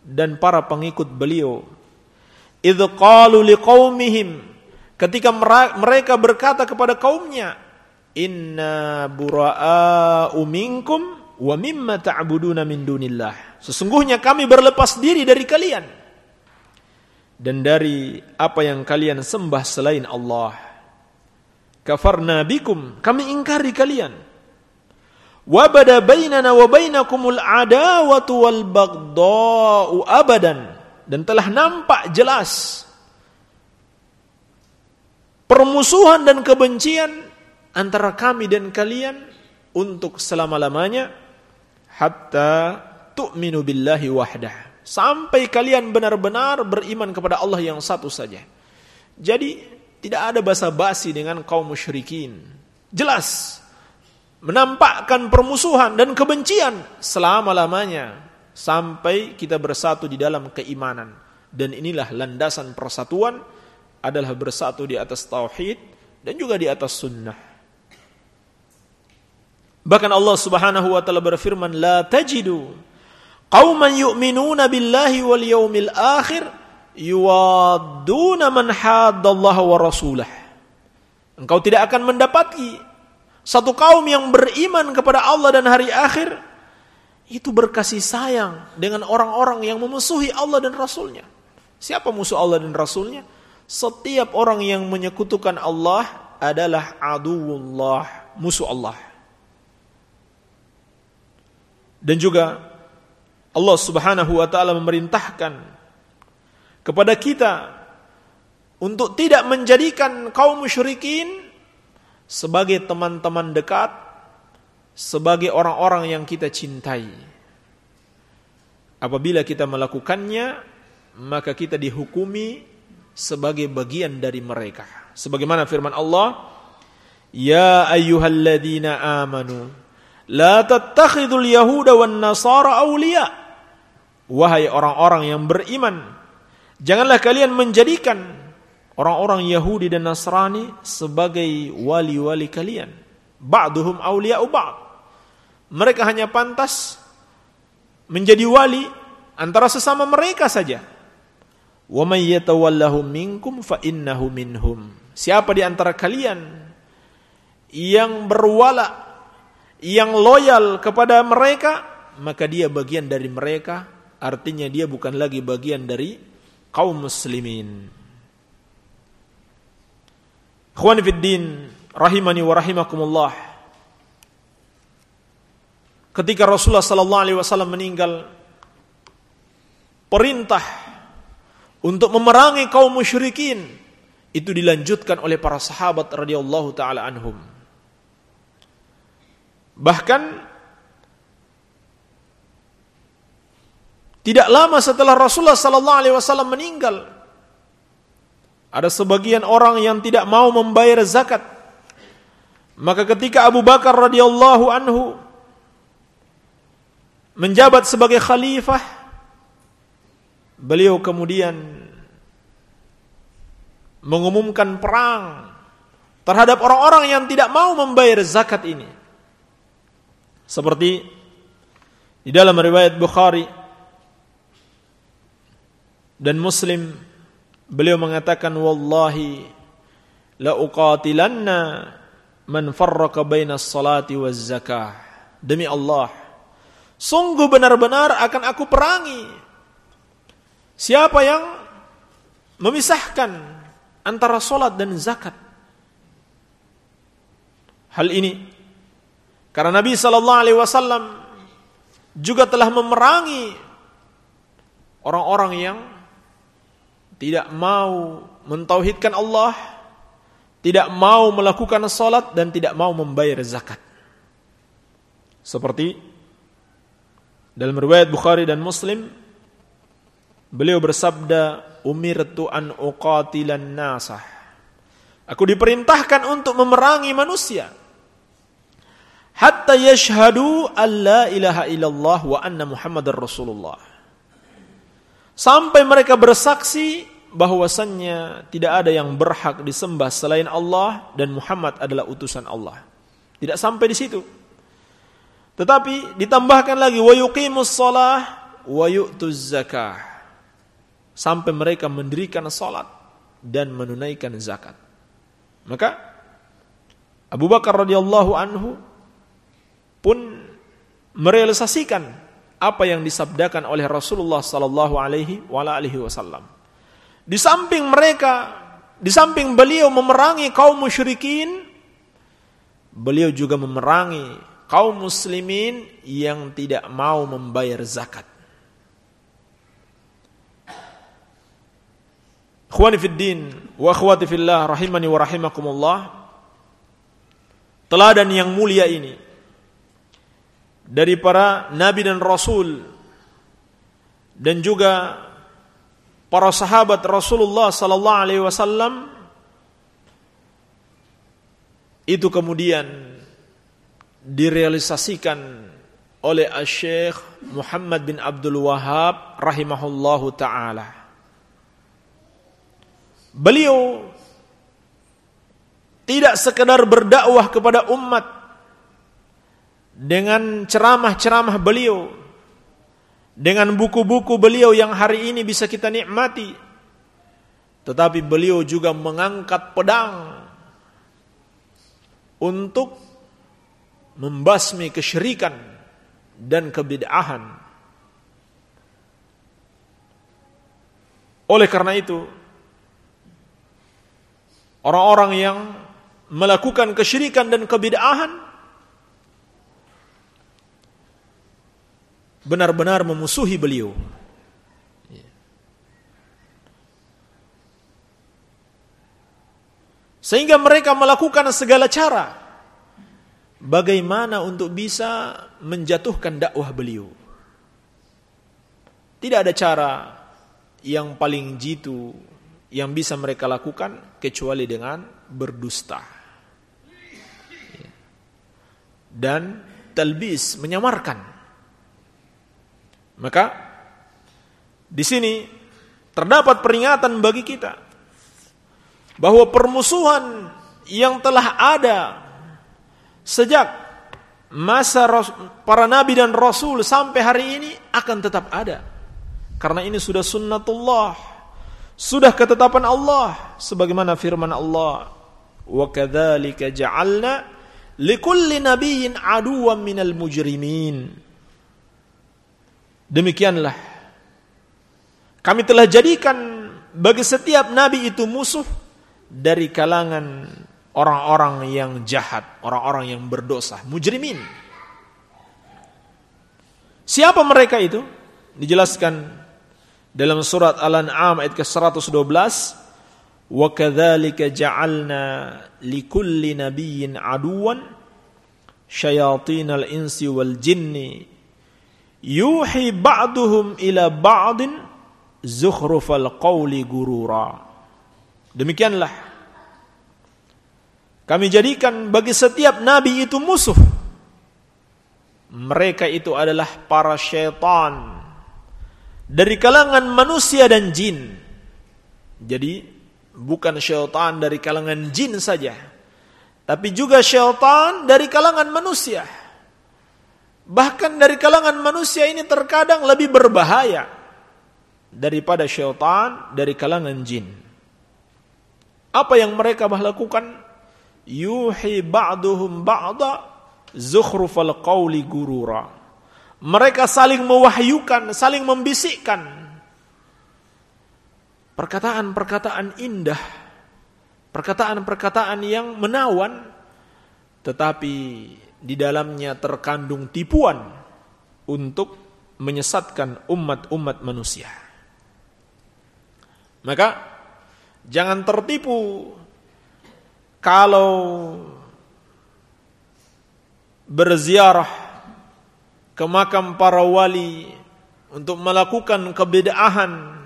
A: dan para pengikut beliau. Idz qalu liqaumihim ketika mereka berkata kepada kaumnya, "Inna bura'a'u minkum wa mimma ta'buduna min dunillah." Sesungguhnya kami berlepas diri dari kalian dan dari apa yang kalian sembah selain Allah. Kafarna bikum, kami ingkari kalian. Wabada bainana wa bainakumul adawatu wal baghdha'u abadan dan telah nampak jelas permusuhan dan kebencian antara kami dan kalian untuk selama-lamanya hatta tu'minu billahi wahdah sampai kalian benar-benar beriman kepada Allah yang satu saja. Jadi tidak ada basa-basi dengan kaum musyrikin. Jelas menampakkan permusuhan dan kebencian selama-lamanya sampai kita bersatu di dalam keimanan. Dan inilah landasan persatuan adalah bersatu di atas tauhid dan juga di atas sunnah. Bahkan Allah Subhanahu wa taala berfirman, "La tajidu qauman yu'minuna billahi wal yawmil akhir yuwadduna man haddallaha wa rasulah. Engkau tidak akan mendapati satu kaum yang beriman kepada Allah dan hari akhir itu berkasih sayang dengan orang-orang yang memusuhi Allah dan Rasulnya. Siapa musuh Allah dan Rasulnya? Setiap orang yang menyekutukan Allah adalah aduullah, musuh Allah. Dan juga Allah Subhanahu wa taala memerintahkan kepada kita untuk tidak menjadikan kaum musyrikin sebagai teman-teman dekat, sebagai orang-orang yang kita cintai. Apabila kita melakukannya, maka kita dihukumi sebagai bagian dari mereka. Sebagaimana firman Allah, Ya ayyuhalladzina amanu, la tattakhidul yahuda wan nasara awliya. Wahai orang-orang yang beriman, Janganlah kalian menjadikan orang-orang Yahudi dan Nasrani sebagai wali-wali kalian. Ba'duhum awliya'u ba'd. Mereka hanya pantas menjadi wali antara sesama mereka saja. Wa may yatawallahu minkum fa innahu minhum. Siapa di antara kalian yang berwala, yang loyal kepada mereka, maka dia bagian dari mereka, artinya dia bukan lagi bagian dari kaum muslimin. Ikhwan fiddin rahimani wa rahimakumullah. Ketika Rasulullah sallallahu wasallam meninggal perintah untuk memerangi kaum musyrikin itu dilanjutkan oleh para sahabat radhiyallahu taala anhum. Bahkan Tidak lama setelah Rasulullah sallallahu alaihi wasallam meninggal, ada sebagian orang yang tidak mau membayar zakat. Maka ketika Abu Bakar radhiyallahu anhu menjabat sebagai khalifah, beliau kemudian mengumumkan perang terhadap orang-orang yang tidak mau membayar zakat ini. Seperti di dalam riwayat Bukhari dan Muslim beliau mengatakan wallahi la uqatilanna man farraqa bainas salati waz zakah demi Allah sungguh benar-benar akan aku perangi siapa yang memisahkan antara salat dan zakat. Hal ini karena Nabi sallallahu alaihi wasallam juga telah memerangi orang-orang yang tidak mau mentauhidkan Allah, tidak mau melakukan salat dan tidak mau membayar zakat. Seperti dalam riwayat Bukhari dan Muslim beliau bersabda umirtu an uqatilan nasah. Aku diperintahkan untuk memerangi manusia hatta yashhadu alla ilaha illallah wa anna muhammadar rasulullah Sampai mereka bersaksi bahwasannya tidak ada yang berhak disembah selain Allah dan Muhammad adalah utusan Allah. Tidak sampai di situ. Tetapi ditambahkan lagi wa yuqimus shalah wa yu'tuz zakah. Sampai mereka mendirikan salat dan menunaikan zakat. Maka Abu Bakar radhiyallahu anhu pun merealisasikan apa yang disabdakan oleh Rasulullah sallallahu alaihi wasallam. Di samping mereka, di samping beliau memerangi kaum musyrikin, beliau juga memerangi kaum muslimin yang tidak mau membayar zakat. Ikhwani fid din wa akhwati fillah rahimani wa rahimakumullah. Teladan yang mulia ini dari para nabi dan rasul dan juga para sahabat Rasulullah sallallahu alaihi wasallam itu kemudian direalisasikan oleh Syekh Muhammad bin Abdul Wahab rahimahullahu taala. Beliau tidak sekedar berdakwah kepada umat dengan ceramah-ceramah beliau, dengan buku-buku beliau yang hari ini bisa kita nikmati. Tetapi beliau juga mengangkat pedang untuk membasmi kesyirikan dan kebid'ahan. Oleh karena itu, orang-orang yang melakukan kesyirikan dan kebid'ahan benar-benar memusuhi beliau. Sehingga mereka melakukan segala cara bagaimana untuk bisa menjatuhkan dakwah beliau. Tidak ada cara yang paling jitu yang bisa mereka lakukan kecuali dengan berdusta. Dan talbis menyamarkan maka di sini terdapat peringatan bagi kita bahwa permusuhan yang telah ada sejak masa para nabi dan rasul sampai hari ini akan tetap ada. Karena ini sudah sunnatullah, sudah ketetapan Allah sebagaimana firman Allah, "Wa kadzalika ja'alna likulli nabiyyin aduwwan minal mujrimin." Demikianlah kami telah jadikan bagi setiap nabi itu musuh dari kalangan orang-orang yang jahat, orang-orang yang berdosa, mujrimin. Siapa mereka itu? Dijelaskan dalam surat Al-An'am ayat ke-112, "Wa kadzalika ja'alna likulli nabiyyin aduwan syayatinal insi wal jinni yuhi ba'duhum ila ba'din zukhrufal qawli gurura. Demikianlah kami jadikan bagi setiap nabi itu musuh. Mereka itu adalah para syaitan dari kalangan manusia dan jin. Jadi bukan syaitan dari kalangan jin saja, tapi juga syaitan dari kalangan manusia. Bahkan dari kalangan manusia ini terkadang lebih berbahaya daripada syaitan dari kalangan jin. Apa yang mereka lakukan? Yuhi ba'duhum ba'da zukhrufal qawli gurura. Mereka saling mewahyukan, saling membisikkan perkataan-perkataan indah, perkataan-perkataan yang menawan, tetapi di dalamnya terkandung tipuan untuk menyesatkan umat-umat manusia. Maka jangan tertipu kalau berziarah ke makam para wali untuk melakukan kebedahan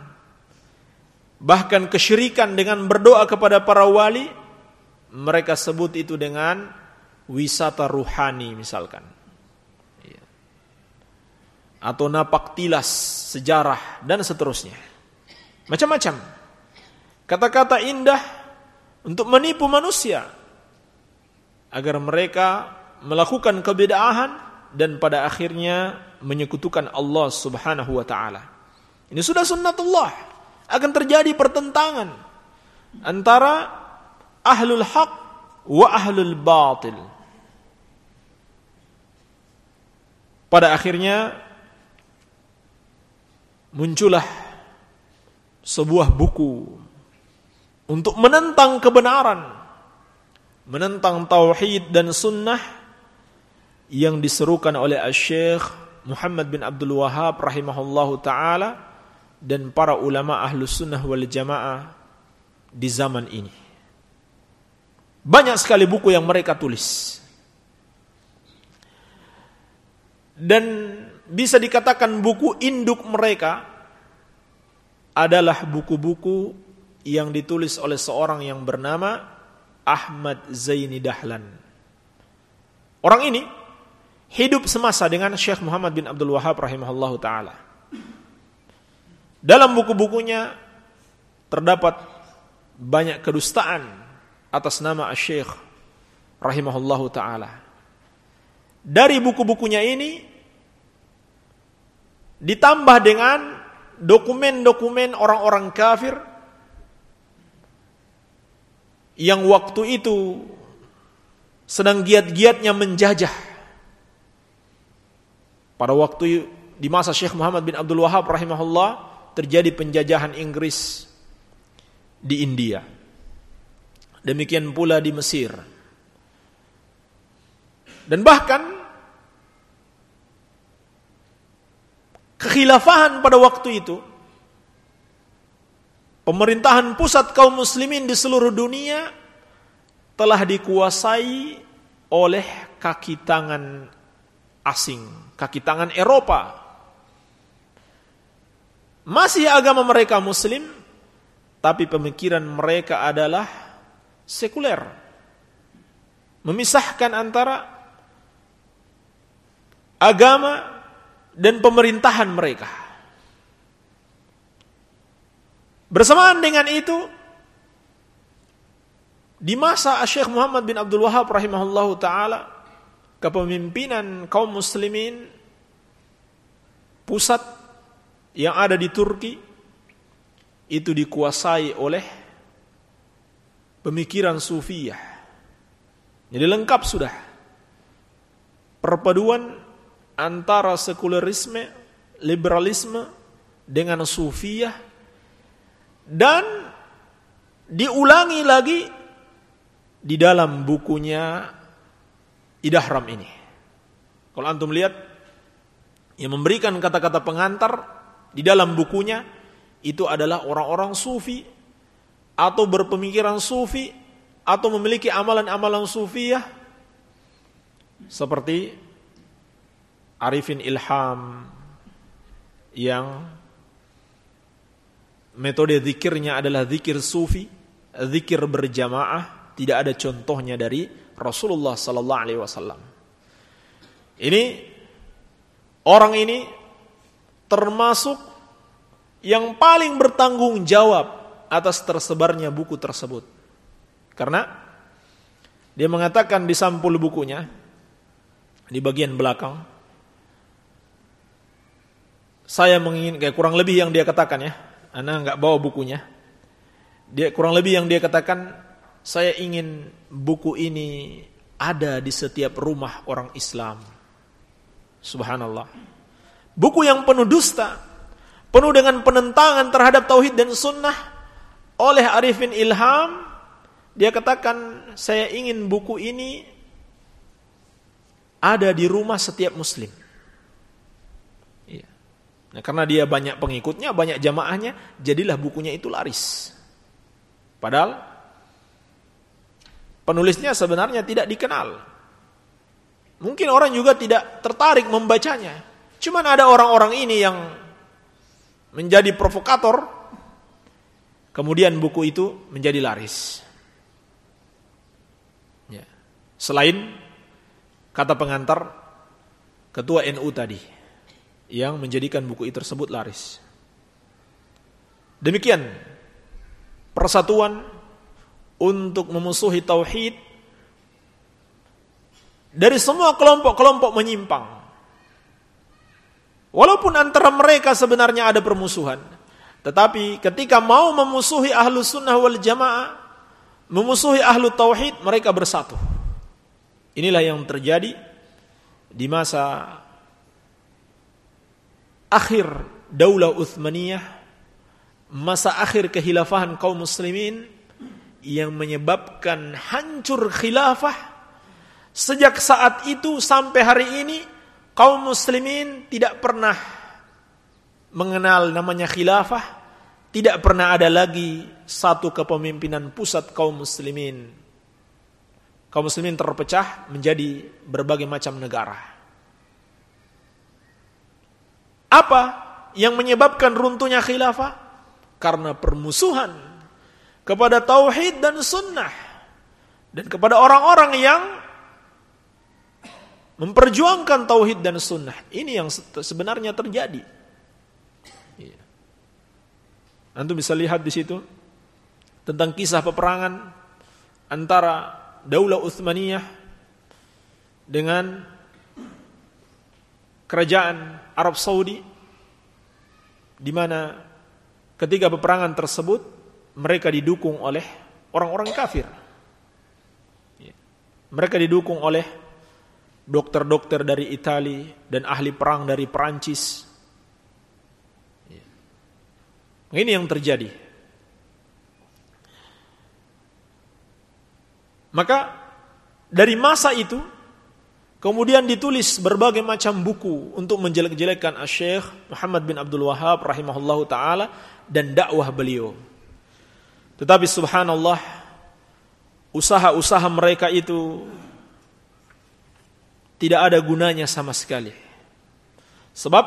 A: bahkan kesyirikan dengan berdoa kepada para wali mereka sebut itu dengan wisata ruhani misalkan. Iya. Atau napak tilas sejarah dan seterusnya. Macam-macam. Kata-kata indah untuk menipu manusia agar mereka melakukan kebedahan dan pada akhirnya menyekutukan Allah Subhanahu wa taala. Ini sudah sunnatullah. Akan terjadi pertentangan antara ahlul haq wa ahlul batil. Pada akhirnya muncullah sebuah buku untuk menentang kebenaran, menentang tauhid dan sunnah yang diserukan oleh Syekh Muhammad bin Abdul Wahab rahimahullahu taala dan para ulama ahlu sunnah wal jamaah di zaman ini. Banyak sekali buku yang mereka tulis. Dan bisa dikatakan buku induk mereka adalah buku-buku yang ditulis oleh seorang yang bernama Ahmad Zaini Dahlan. Orang ini hidup semasa dengan Syekh Muhammad bin Abdul Wahab rahimahullahu taala. Dalam buku-bukunya terdapat banyak kedustaan atas nama Syekh rahimahullahu taala. Dari buku-bukunya ini ditambah dengan dokumen-dokumen orang-orang kafir yang waktu itu sedang giat-giatnya menjajah. Pada waktu di masa Syekh Muhammad bin Abdul Wahab rahimahullah terjadi penjajahan Inggris di India. Demikian pula di Mesir. Dan bahkan kekhilafahan pada waktu itu pemerintahan pusat kaum muslimin di seluruh dunia telah dikuasai oleh kaki tangan asing, kaki tangan Eropa. Masih agama mereka muslim, tapi pemikiran mereka adalah sekuler. Memisahkan antara agama dan pemerintahan mereka. Bersamaan dengan itu, di masa Syekh Muhammad bin Abdul Wahab rahimahullahu taala, kepemimpinan kaum muslimin pusat yang ada di Turki itu dikuasai oleh pemikiran sufiyah. Jadi lengkap sudah. Perpaduan antara sekulerisme, liberalisme dengan sufiyah dan diulangi lagi di dalam bukunya Idahram ini. Kalau antum lihat yang memberikan kata-kata pengantar di dalam bukunya itu adalah orang-orang sufi atau berpemikiran sufi atau memiliki amalan-amalan sufiyah seperti arifin ilham yang metode zikirnya adalah zikir sufi, zikir berjamaah, tidak ada contohnya dari Rasulullah sallallahu alaihi wasallam. Ini orang ini termasuk yang paling bertanggung jawab atas tersebarnya buku tersebut. Karena dia mengatakan di sampul bukunya di bagian belakang saya menginginkan kurang lebih yang dia katakan ya. Anda nggak bawa bukunya. Dia kurang lebih yang dia katakan, saya ingin buku ini ada di setiap rumah orang Islam. Subhanallah. Buku yang penuh dusta, penuh dengan penentangan terhadap tauhid dan sunnah oleh Arifin Ilham. Dia katakan, saya ingin buku ini ada di rumah setiap muslim. Nah, karena dia banyak pengikutnya, banyak jamaahnya, jadilah bukunya itu laris. Padahal penulisnya sebenarnya tidak dikenal. Mungkin orang juga tidak tertarik membacanya. Cuman ada orang-orang ini yang menjadi provokator, kemudian buku itu menjadi laris. Ya. Selain kata pengantar ketua NU tadi yang menjadikan buku itu tersebut laris. Demikian persatuan untuk memusuhi tauhid dari semua kelompok-kelompok menyimpang. Walaupun antara mereka sebenarnya ada permusuhan. Tetapi ketika mau memusuhi ahlu sunnah wal jamaah, memusuhi ahlu tauhid, mereka bersatu. Inilah yang terjadi di masa akhir Daulah Uthmaniyah, masa akhir kehilafahan kaum muslimin yang menyebabkan hancur khilafah Sejak saat itu sampai hari ini kaum muslimin tidak pernah mengenal namanya khilafah, tidak pernah ada lagi satu kepemimpinan pusat kaum muslimin. Kaum muslimin terpecah menjadi berbagai macam negara. Apa yang menyebabkan runtuhnya khilafah? Karena permusuhan kepada tauhid dan sunnah dan kepada orang-orang yang memperjuangkan tauhid dan sunnah. Ini yang sebenarnya terjadi. Iya. Antum bisa lihat di situ tentang kisah peperangan antara Daulah Utsmaniyah dengan kerajaan Arab Saudi di mana ketika peperangan tersebut mereka didukung oleh orang-orang kafir. Mereka didukung oleh dokter-dokter dari Italia dan ahli perang dari Perancis. Ini yang terjadi. Maka dari masa itu kemudian ditulis berbagai macam buku untuk menjelek-jelekkan Syekh Muhammad bin Abdul Wahab rahimahullahu taala dan dakwah beliau. Tetapi subhanallah usaha-usaha mereka itu tidak ada gunanya sama sekali. Sebab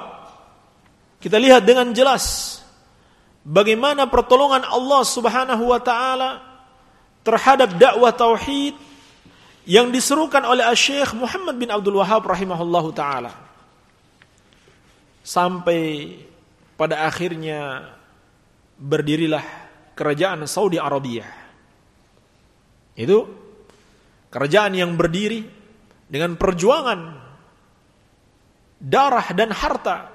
A: kita lihat dengan jelas bagaimana pertolongan Allah Subhanahu wa taala terhadap dakwah tauhid yang diserukan oleh Syekh Muhammad bin Abdul Wahab rahimahullahu taala. Sampai pada akhirnya berdirilah kerajaan Saudi Arabia. Itu kerajaan yang berdiri dengan perjuangan darah dan harta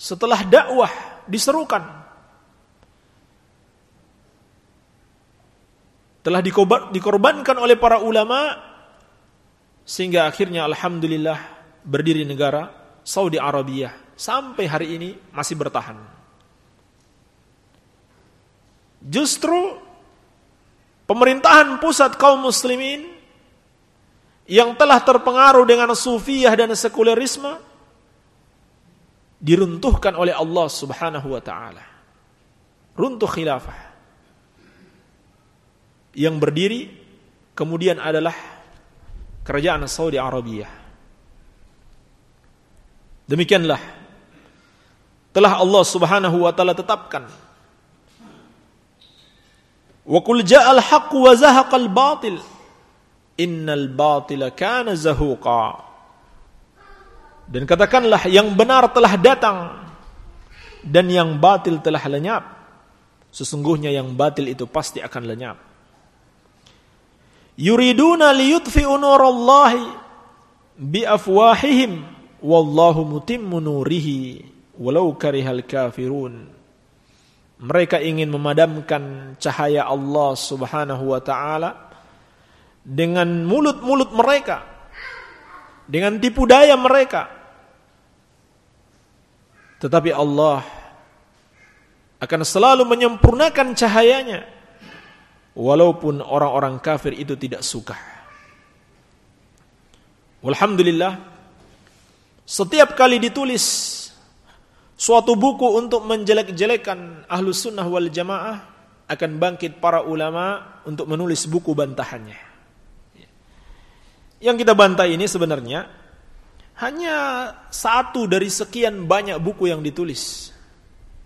A: setelah dakwah diserukan telah dikorbankan oleh para ulama sehingga akhirnya alhamdulillah berdiri negara Saudi Arabia sampai hari ini masih bertahan. Justru pemerintahan pusat kaum muslimin yang telah terpengaruh dengan sufiyah dan sekulerisme diruntuhkan oleh Allah Subhanahu wa taala. Runtuh khilafah. Yang berdiri kemudian adalah kerajaan Saudi Arabia. Demikianlah telah Allah Subhanahu wa taala tetapkan. Wa qul ja'al haqq wa zahaqal batil innal batila kana zahuqa. Dan katakanlah yang benar telah datang dan yang batil telah lenyap. Sesungguhnya yang batil itu pasti akan lenyap yuriduna liyutfi'u nurallahi biafwahihim. Wallahu mutimmu nurihi walau karihal kafirun. Mereka ingin memadamkan cahaya Allah Subhanahu wa taala dengan mulut-mulut mereka, dengan tipu daya mereka. Tetapi Allah akan selalu menyempurnakan cahayanya walaupun orang-orang kafir itu tidak suka. Alhamdulillah setiap kali ditulis suatu buku untuk menjelek-jelekan ahlu sunnah wal jamaah akan bangkit para ulama untuk menulis buku bantahannya. Yang kita bantah ini sebenarnya hanya satu dari sekian banyak buku yang ditulis.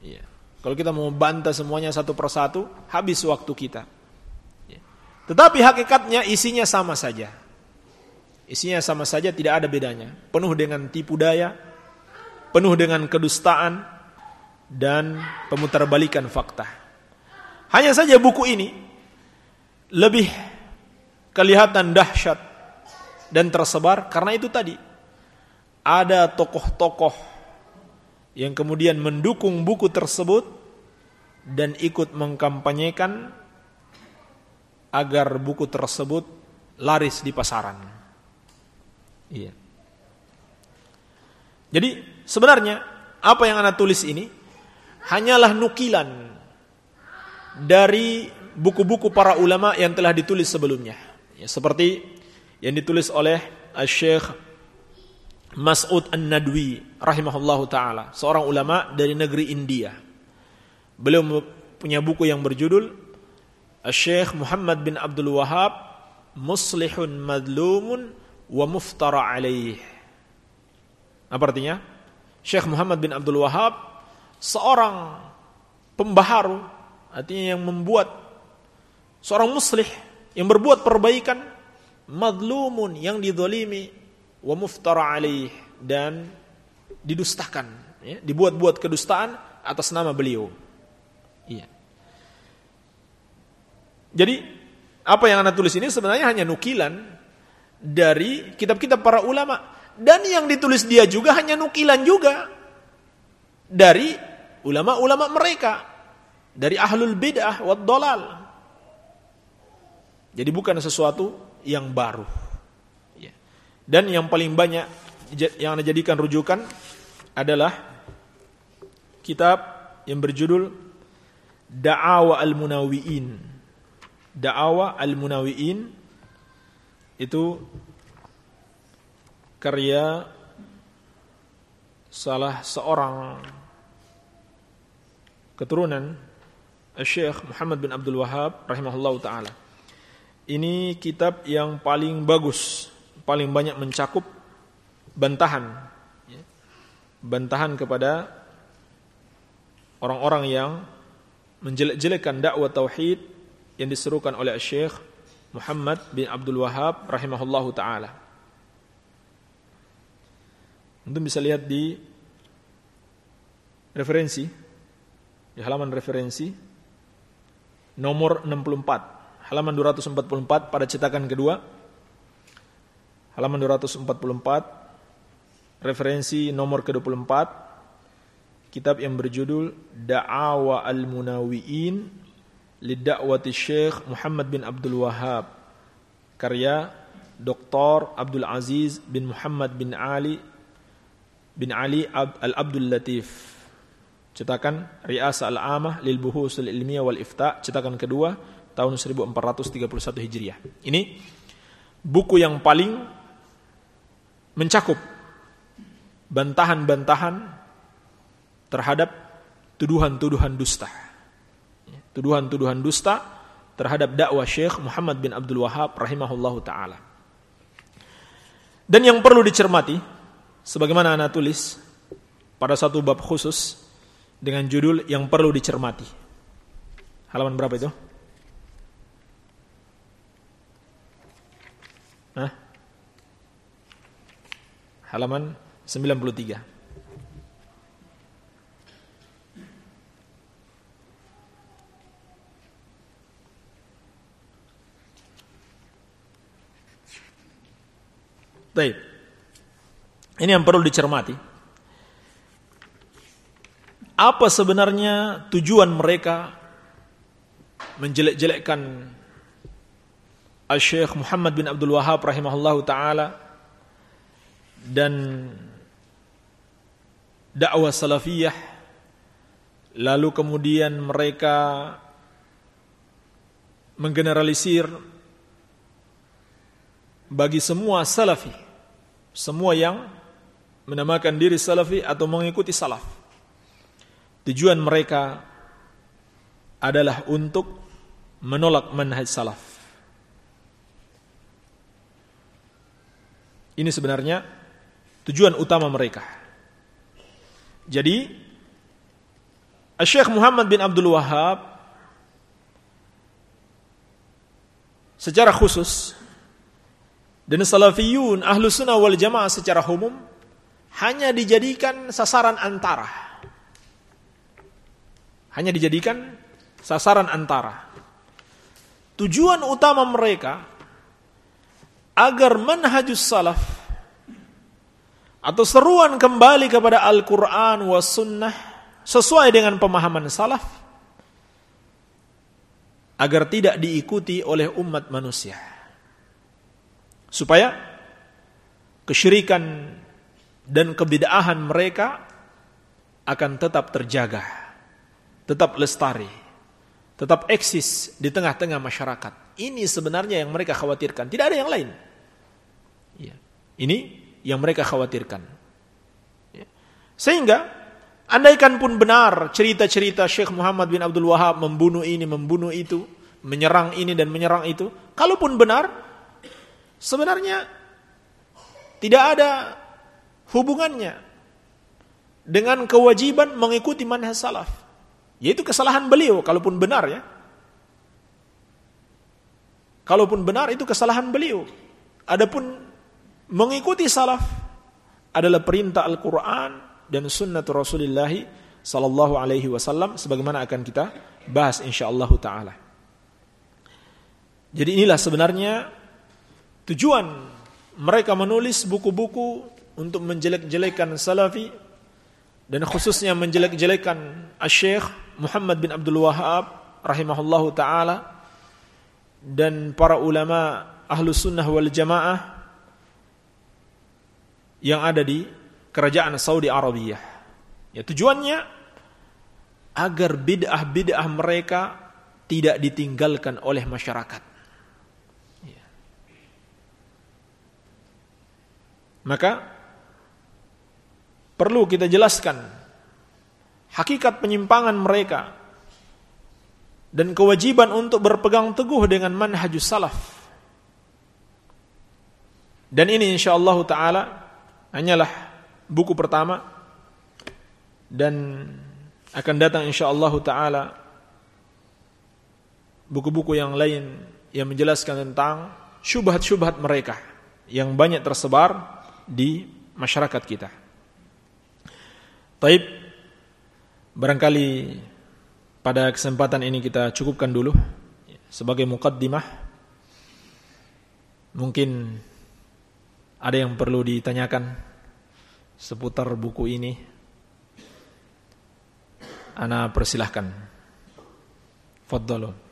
A: Ya. Kalau kita mau bantah semuanya satu persatu, habis waktu kita. Tetapi hakikatnya isinya sama saja. Isinya sama saja, tidak ada bedanya. Penuh dengan tipu daya, penuh dengan kedustaan, dan pemutarbalikan fakta. Hanya saja buku ini lebih kelihatan dahsyat dan tersebar karena itu tadi ada tokoh-tokoh yang kemudian mendukung buku tersebut dan ikut mengkampanyekan agar buku tersebut laris di pasaran. Iya. Jadi sebenarnya apa yang Anda tulis ini hanyalah nukilan dari buku-buku para ulama yang telah ditulis sebelumnya. Ya, seperti yang ditulis oleh Syekh Mas'ud An-Nadwi rahimahullahu taala, seorang ulama dari negeri India. Beliau punya buku yang berjudul Syekh Muhammad bin Abdul Wahab Muslihun Madlumun wa Muftara Alaih. Apa artinya? Syekh Muhammad bin Abdul Wahab seorang pembaharu, artinya yang membuat seorang muslih yang berbuat perbaikan madlumun yang didolimi wa muftara alaih dan didustakan ya, dibuat-buat kedustaan atas nama beliau jadi apa yang anda tulis ini sebenarnya hanya nukilan dari kitab-kitab para ulama. Dan yang ditulis dia juga hanya nukilan juga dari ulama-ulama mereka. Dari ahlul bid'ah wad dolal. Jadi bukan sesuatu yang baru. Dan yang paling banyak yang Anda jadikan rujukan adalah kitab yang berjudul Da'awa Al-Munawiin. Da'awa Al-Munawiin itu karya salah seorang keturunan Syekh Muhammad bin Abdul Wahab rahimahullah taala. Ini kitab yang paling bagus paling banyak mencakup bantahan ya. bantahan kepada orang-orang yang menjelek-jelekan dakwah tauhid yang diserukan oleh Syekh Muhammad bin Abdul Wahab rahimahullahu taala. Untuk bisa lihat di referensi di halaman referensi nomor 64, halaman 244 pada cetakan kedua halaman 244 referensi nomor ke-24 kitab yang berjudul Da'awa al-Munawiin Lidda'wati Syekh Muhammad bin Abdul Wahab karya Dr. Abdul Aziz bin Muhammad bin Ali bin Ali Al-Abdul Latif cetakan Riasa Al-Amah lil Buhusul Ilmiah wal Ifta cetakan kedua tahun 1431 Hijriah ini buku yang paling mencakup bantahan-bantahan terhadap tuduhan-tuduhan dusta. Tuduhan-tuduhan dusta terhadap dakwah Syekh Muhammad bin Abdul Wahab rahimahullahu taala. Dan yang perlu dicermati sebagaimana ana tulis pada satu bab khusus dengan judul yang perlu dicermati. Halaman berapa itu? Hah? halaman 93. Baik. Ini yang perlu dicermati. Apa sebenarnya tujuan mereka menjelek-jelekkan Al-Syekh Muhammad bin Abdul Wahab rahimahullahu taala dan dakwah salafiyah lalu kemudian mereka menggeneralisir bagi semua salafi semua yang menamakan diri salafi atau mengikuti salaf tujuan mereka adalah untuk menolak manhaj salaf ini sebenarnya tujuan utama mereka. Jadi Syekh Muhammad bin Abdul Wahab secara khusus dan salafiyun ahlu sunnah wal jamaah secara umum hanya dijadikan sasaran antara. Hanya dijadikan sasaran antara. Tujuan utama mereka agar manhajus salaf atau seruan kembali kepada Al-Quran was sunnah sesuai dengan pemahaman salaf agar tidak diikuti oleh umat manusia supaya kesyirikan dan kebidaahan mereka akan tetap terjaga tetap lestari tetap eksis di tengah-tengah masyarakat ini sebenarnya yang mereka khawatirkan tidak ada yang lain ya. ini yang mereka khawatirkan. Ya. Sehingga andaikan pun benar cerita-cerita Syekh Muhammad bin Abdul Wahab membunuh ini, membunuh itu, menyerang ini dan menyerang itu, kalaupun benar, sebenarnya tidak ada hubungannya dengan kewajiban mengikuti manhaj salaf. Yaitu kesalahan beliau, kalaupun benar ya. Kalaupun benar itu kesalahan beliau. Adapun mengikuti salaf adalah perintah Al-Quran dan sunnah Rasulullah sallallahu alaihi wasallam sebagaimana akan kita bahas insyaallah taala. Jadi inilah sebenarnya tujuan mereka menulis buku-buku untuk menjelek-jelekan salafi dan khususnya menjelek-jelekan Syekh Muhammad bin Abdul Wahab rahimahullahu taala dan para ulama ahlu sunnah wal jamaah yang ada di kerajaan Saudi Arabia. Ya tujuannya agar bid'ah-bid'ah mereka tidak ditinggalkan oleh masyarakat. Maka perlu kita jelaskan hakikat penyimpangan mereka dan kewajiban untuk berpegang teguh dengan manhajus salaf. Dan ini insyaallah taala hanyalah buku pertama dan akan datang insyaallah taala buku-buku yang lain yang menjelaskan tentang syubhat-syubhat mereka yang banyak tersebar di masyarakat kita. Taib barangkali pada kesempatan ini kita cukupkan dulu sebagai mukaddimah. Mungkin ada yang perlu ditanyakan seputar buku ini? Ana persilahkan. Faddalu.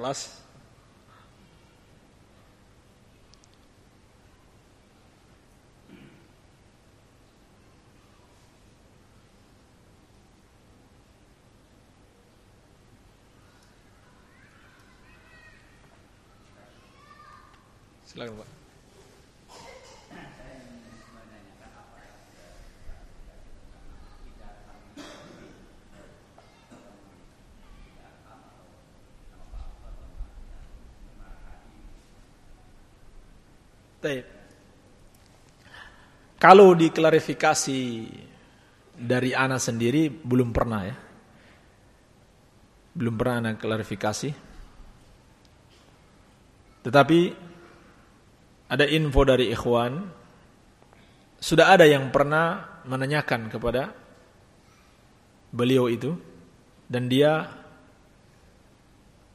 A: Kelas Silakan Pak. Baik. Kalau diklarifikasi dari ana sendiri belum pernah ya. Belum pernah ana klarifikasi. Tetapi ada info dari ikhwan sudah ada yang pernah menanyakan kepada beliau itu dan dia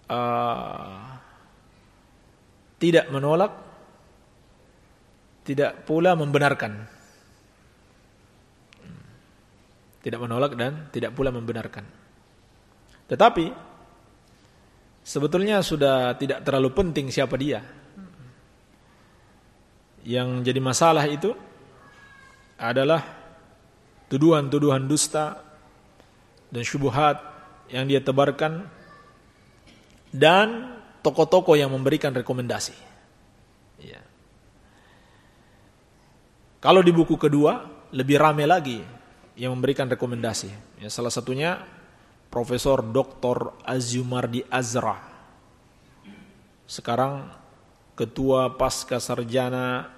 A: uh, tidak menolak tidak pula membenarkan tidak menolak dan tidak pula membenarkan tetapi sebetulnya sudah tidak terlalu penting siapa dia yang jadi masalah itu adalah tuduhan-tuduhan dusta dan syubhat yang dia tebarkan dan toko-toko yang memberikan rekomendasi. Ya. Kalau di buku kedua lebih rame lagi yang memberikan rekomendasi. Ya, salah satunya Profesor Dr. Azumardi Azra. Sekarang Ketua Pasca Sarjana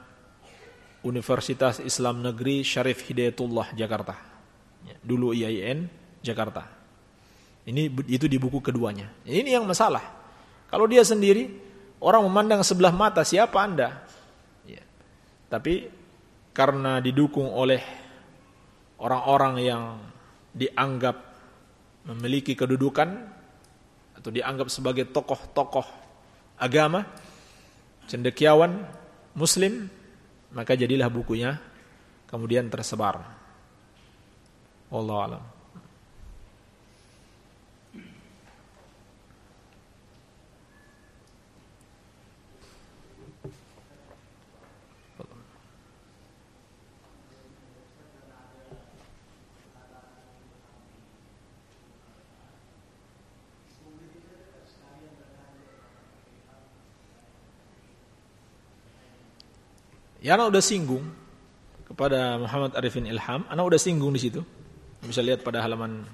A: Universitas Islam Negeri Syarif Hidayatullah Jakarta. Ya, dulu IAIN Jakarta. Ini itu di buku keduanya. Ini yang masalah. Kalau dia sendiri, orang memandang sebelah mata siapa anda. Ya. Tapi karena didukung oleh orang-orang yang dianggap memiliki kedudukan atau dianggap sebagai tokoh-tokoh agama, cendekiawan, muslim, maka jadilah bukunya kemudian tersebar. Wallahu alam. Ya anak udah singgung kepada Muhammad Arifin Ilham, anak udah singgung di situ. Bisa lihat pada halaman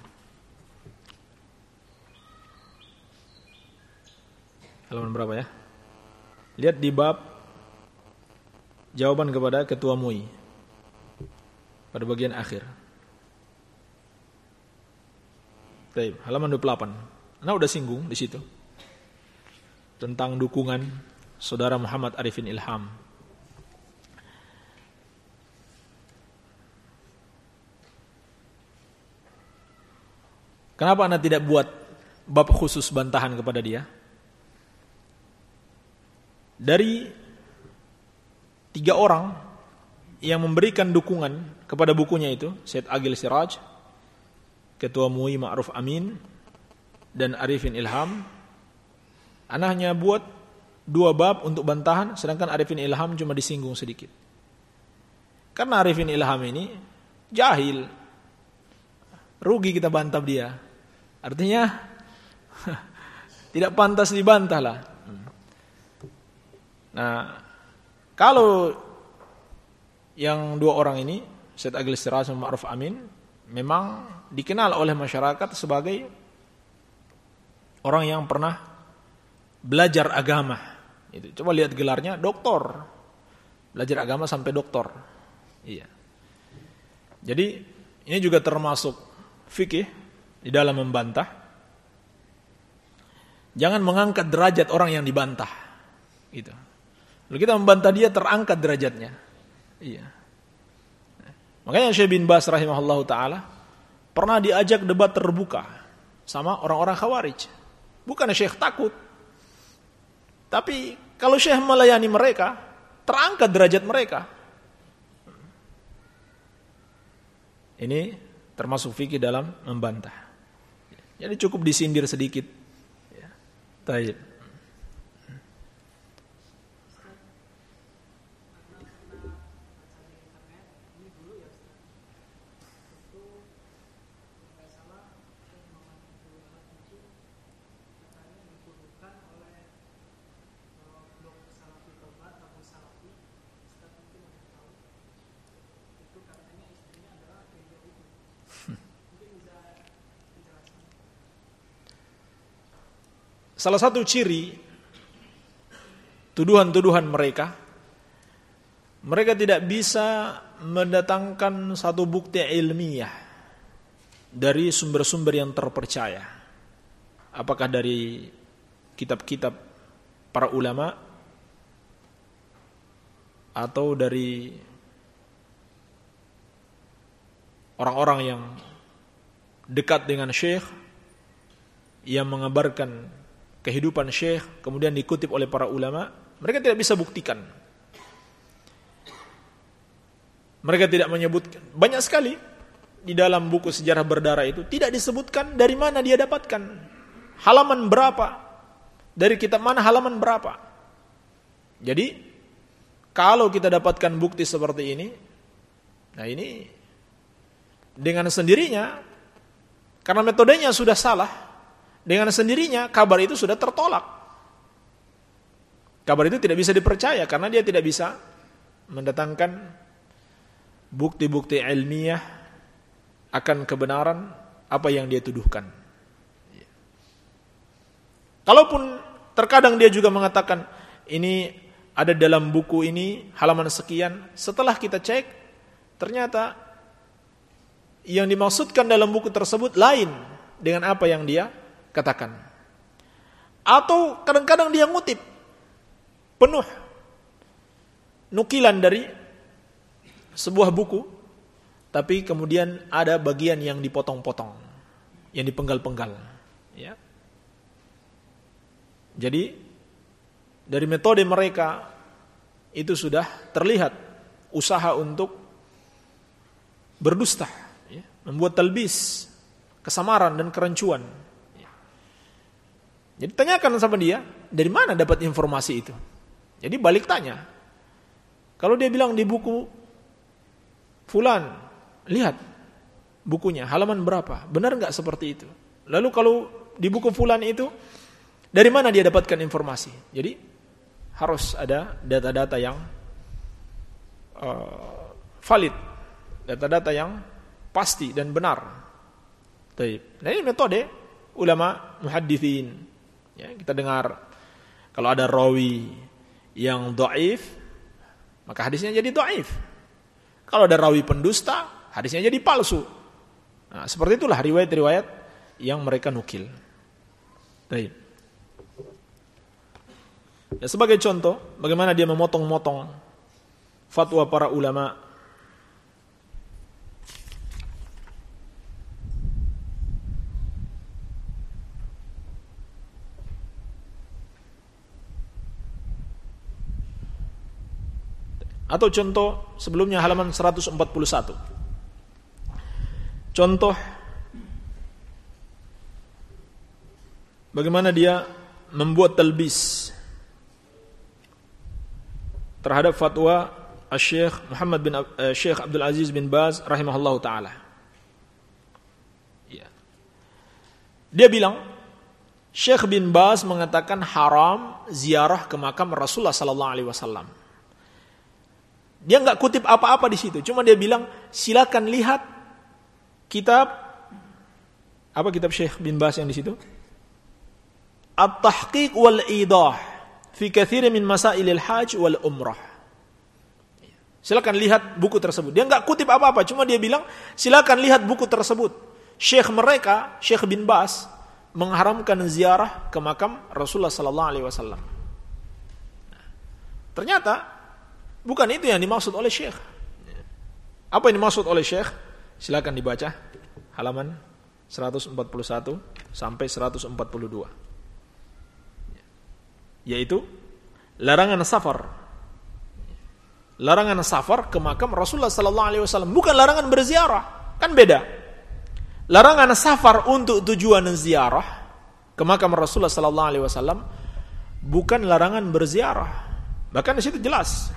A: halaman berapa ya? Lihat di bab jawaban kepada ketua MUI pada bagian akhir. Baik, halaman 28. Anak udah singgung di situ tentang dukungan saudara Muhammad Arifin Ilham Kenapa Anda tidak buat bab khusus bantahan kepada dia? Dari tiga orang yang memberikan dukungan kepada bukunya itu, Syed Agil Siraj, Ketua MUI Ma'ruf Amin, dan Arifin Ilham, Anda hanya buat dua bab untuk bantahan, sedangkan Arifin Ilham cuma disinggung sedikit. Karena Arifin Ilham ini jahil, rugi kita bantah dia. Artinya tidak pantas dibantah lah. Nah, kalau yang dua orang ini, Syed Agil Siraj dan Ma'ruf Amin, memang dikenal oleh masyarakat sebagai orang yang pernah belajar agama. Itu. Coba lihat gelarnya, doktor. Belajar agama sampai doktor. Iya. Jadi ini juga termasuk fikih di dalam membantah. Jangan mengangkat derajat orang yang dibantah. Gitu. Kalau kita membantah dia terangkat derajatnya. Iya. Makanya Syekh bin Bas rahimahullah taala pernah diajak debat terbuka sama orang-orang Khawarij. Bukan Syekh takut. Tapi kalau Syekh melayani mereka, terangkat derajat mereka. Ini termasuk fikih dalam membantah. Jadi cukup disindir sedikit. Ya. Taib. Salah satu ciri tuduhan-tuduhan mereka mereka tidak bisa mendatangkan satu bukti ilmiah dari sumber-sumber yang terpercaya. Apakah dari kitab-kitab para ulama atau dari orang-orang yang dekat dengan syekh yang mengabarkan kehidupan syekh kemudian dikutip oleh para ulama, mereka tidak bisa buktikan. Mereka tidak menyebutkan banyak sekali di dalam buku sejarah berdarah itu tidak disebutkan dari mana dia dapatkan halaman berapa dari kitab mana halaman berapa. Jadi kalau kita dapatkan bukti seperti ini, nah ini dengan sendirinya karena metodenya sudah salah, dengan sendirinya kabar itu sudah tertolak. Kabar itu tidak bisa dipercaya karena dia tidak bisa mendatangkan bukti-bukti ilmiah akan kebenaran apa yang dia tuduhkan. Kalaupun terkadang dia juga mengatakan ini ada dalam buku ini halaman sekian, setelah kita cek ternyata yang dimaksudkan dalam buku tersebut lain dengan apa yang dia katakan. Atau kadang-kadang dia ngutip penuh nukilan dari sebuah buku, tapi kemudian ada bagian yang dipotong-potong, yang dipenggal-penggal. Ya. Jadi dari metode mereka itu sudah terlihat usaha untuk berdusta, ya, membuat talbis, kesamaran dan kerancuan. Jadi tanyakan sama dia, dari mana dapat informasi itu? Jadi balik tanya. Kalau dia bilang di buku Fulan, lihat bukunya, halaman berapa? Benar nggak seperti itu? Lalu kalau di buku Fulan itu, dari mana dia dapatkan informasi? Jadi harus ada data-data yang uh, valid, data-data yang pasti dan benar. Nah ini metode ulama muhaddithin. Ya, kita dengar kalau ada rawi yang doif, maka hadisnya jadi doif. Kalau ada rawi pendusta, hadisnya jadi palsu. Nah, seperti itulah riwayat-riwayat yang mereka nukil. Taib. Ya, sebagai contoh, bagaimana dia memotong-motong fatwa para ulama Atau contoh sebelumnya halaman 141. Contoh bagaimana dia membuat talbis terhadap fatwa Syekh Muhammad bin uh, Syekh Abdul Aziz bin Baz rahimahullahu taala. Ya. Dia bilang Syekh bin Baz mengatakan haram ziarah ke makam Rasulullah sallallahu alaihi wasallam. Dia nggak kutip apa-apa di situ, cuma dia bilang silakan lihat kitab apa kitab Syekh bin Baz yang di situ? At-Tahqiq wal Idah fi kathir min masailil haj wal umrah. Silakan lihat buku tersebut. Dia nggak kutip apa-apa, cuma dia bilang silakan lihat buku tersebut. Syekh mereka, Syekh bin Bas, mengharamkan ziarah ke makam Rasulullah sallallahu alaihi wasallam. Ternyata bukan itu yang dimaksud oleh Syekh. Apa yang dimaksud oleh Syekh? Silakan dibaca halaman 141 sampai 142 yaitu larangan safar. Larangan safar ke makam Rasulullah sallallahu alaihi wasallam, bukan larangan berziarah, kan beda. Larangan safar untuk tujuan ziarah ke makam Rasulullah sallallahu alaihi wasallam bukan larangan berziarah. Bahkan di situ jelas.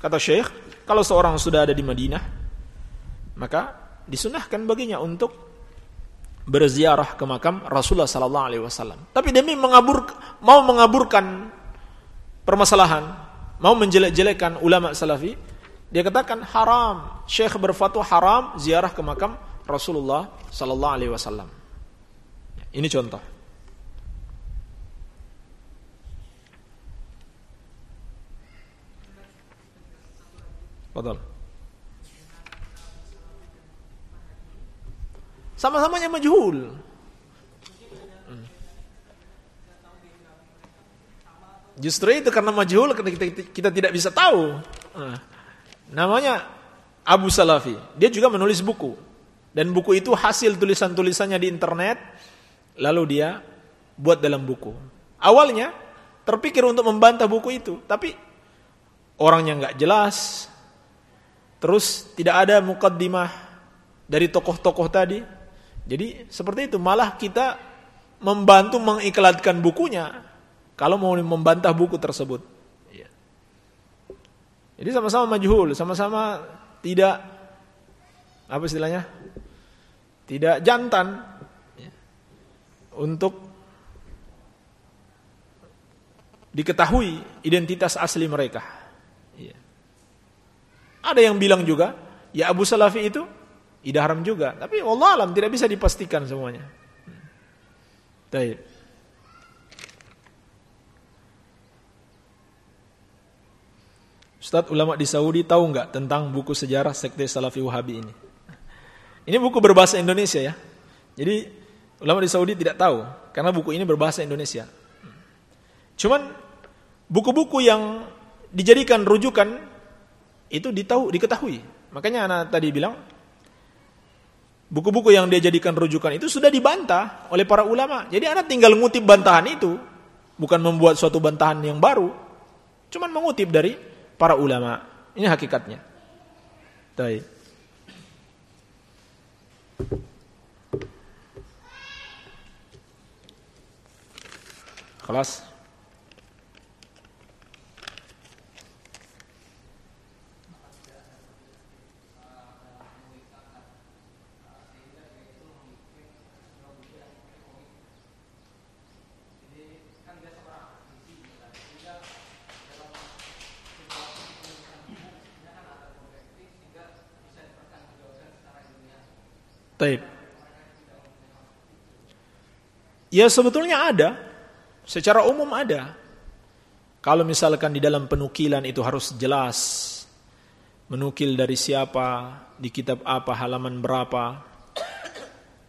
A: Kata Syekh, kalau seorang sudah ada di Madinah, maka disunahkan baginya untuk berziarah ke makam Rasulullah sallallahu alaihi wasallam. Tapi demi mengabur mau mengaburkan permasalahan, mau menjelek-jelekan ulama salafi, dia katakan haram. Syekh berfatwa haram ziarah ke makam Rasulullah sallallahu alaihi wasallam. Ini contoh. Betul. Sama-samanya majhul. Justru itu karena majhul kita, kita tidak bisa tahu. Nah, namanya Abu Salafi. Dia juga menulis buku. Dan buku itu hasil tulisan-tulisannya di internet. Lalu dia buat dalam buku. Awalnya terpikir untuk membantah buku itu. Tapi orangnya nggak jelas. Terus tidak ada mukaddimah dari tokoh-tokoh tadi. Jadi seperti itu malah kita membantu mengiklankan bukunya kalau mau membantah buku tersebut. Iya. Jadi sama-sama majhul, sama-sama tidak apa istilahnya? Tidak jantan ya. untuk diketahui identitas asli mereka. Ada yang bilang juga, ya Abu Salafi itu tidak haram juga. Tapi Allah alam tidak bisa dipastikan semuanya. Baik. Ustaz ulama di Saudi tahu nggak tentang buku sejarah sekte Salafi Wahabi ini? Ini buku berbahasa Indonesia ya. Jadi Ulama di Saudi tidak tahu karena buku ini berbahasa Indonesia. Cuman buku-buku yang dijadikan rujukan itu ditahu, diketahui. Makanya anak tadi bilang buku-buku yang dia jadikan rujukan itu sudah dibantah oleh para ulama. Jadi anak tinggal ngutip bantahan itu, bukan membuat suatu bantahan yang baru. Cuman mengutip dari para ulama. Ini hakikatnya. Baik. Kelas. Taib. Ya sebetulnya ada. Secara umum ada. Kalau misalkan di dalam penukilan itu harus jelas. Menukil dari siapa, di kitab apa, halaman berapa.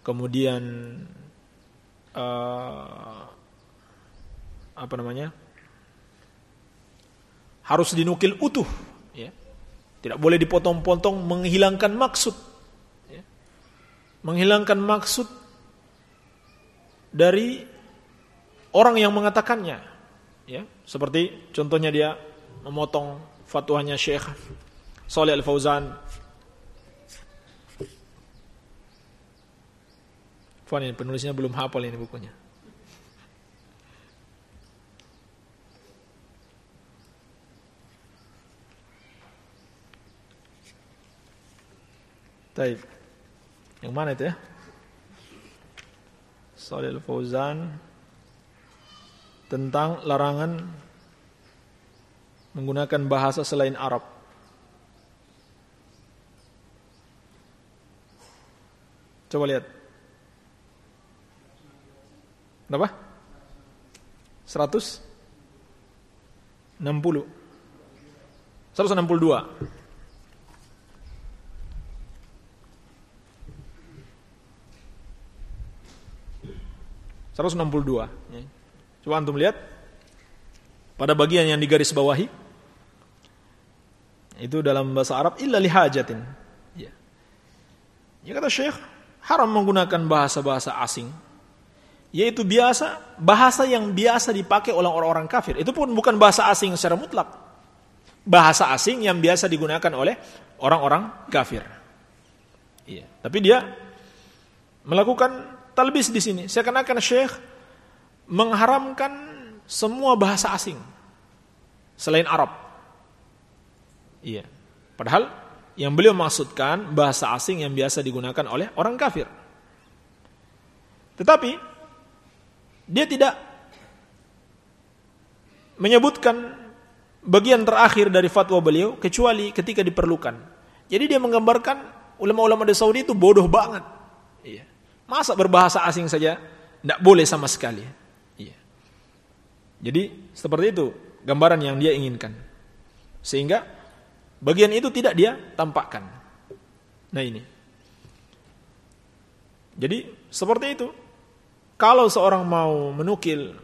A: Kemudian uh, apa namanya? Harus dinukil utuh, ya. Tidak boleh dipotong-potong menghilangkan maksud menghilangkan maksud dari orang yang mengatakannya. Ya, seperti contohnya dia memotong fatwanya Syekh Saleh Al-Fauzan. Fani penulisnya belum hafal ini bukunya. Taib. Yang mana itu ya? Salil Fauzan tentang larangan menggunakan bahasa selain Arab. Coba lihat. Berapa? 160. 162. 162. Ya. Coba antum lihat pada bagian yang digaris bawahi itu dalam bahasa Arab illa lihajatin. Ya. Ya kata Syekh, haram menggunakan bahasa-bahasa asing. Yaitu biasa, bahasa yang biasa dipakai oleh orang-orang kafir. Itu pun bukan bahasa asing secara mutlak. Bahasa asing yang biasa digunakan oleh orang-orang kafir. Iya. Tapi dia melakukan talbis di sini. Saya kenakan Syekh mengharamkan semua bahasa asing selain Arab. Iya. Padahal yang beliau maksudkan bahasa asing yang biasa digunakan oleh orang kafir. Tetapi dia tidak menyebutkan bagian terakhir dari fatwa beliau kecuali ketika diperlukan. Jadi dia menggambarkan ulama-ulama di Saudi itu bodoh banget. Iya. Masa berbahasa asing saja tidak boleh sama sekali. Iya. Jadi seperti itu gambaran yang dia inginkan. Sehingga bagian itu tidak dia tampakkan. Nah ini. Jadi seperti itu. Kalau seorang mau menukil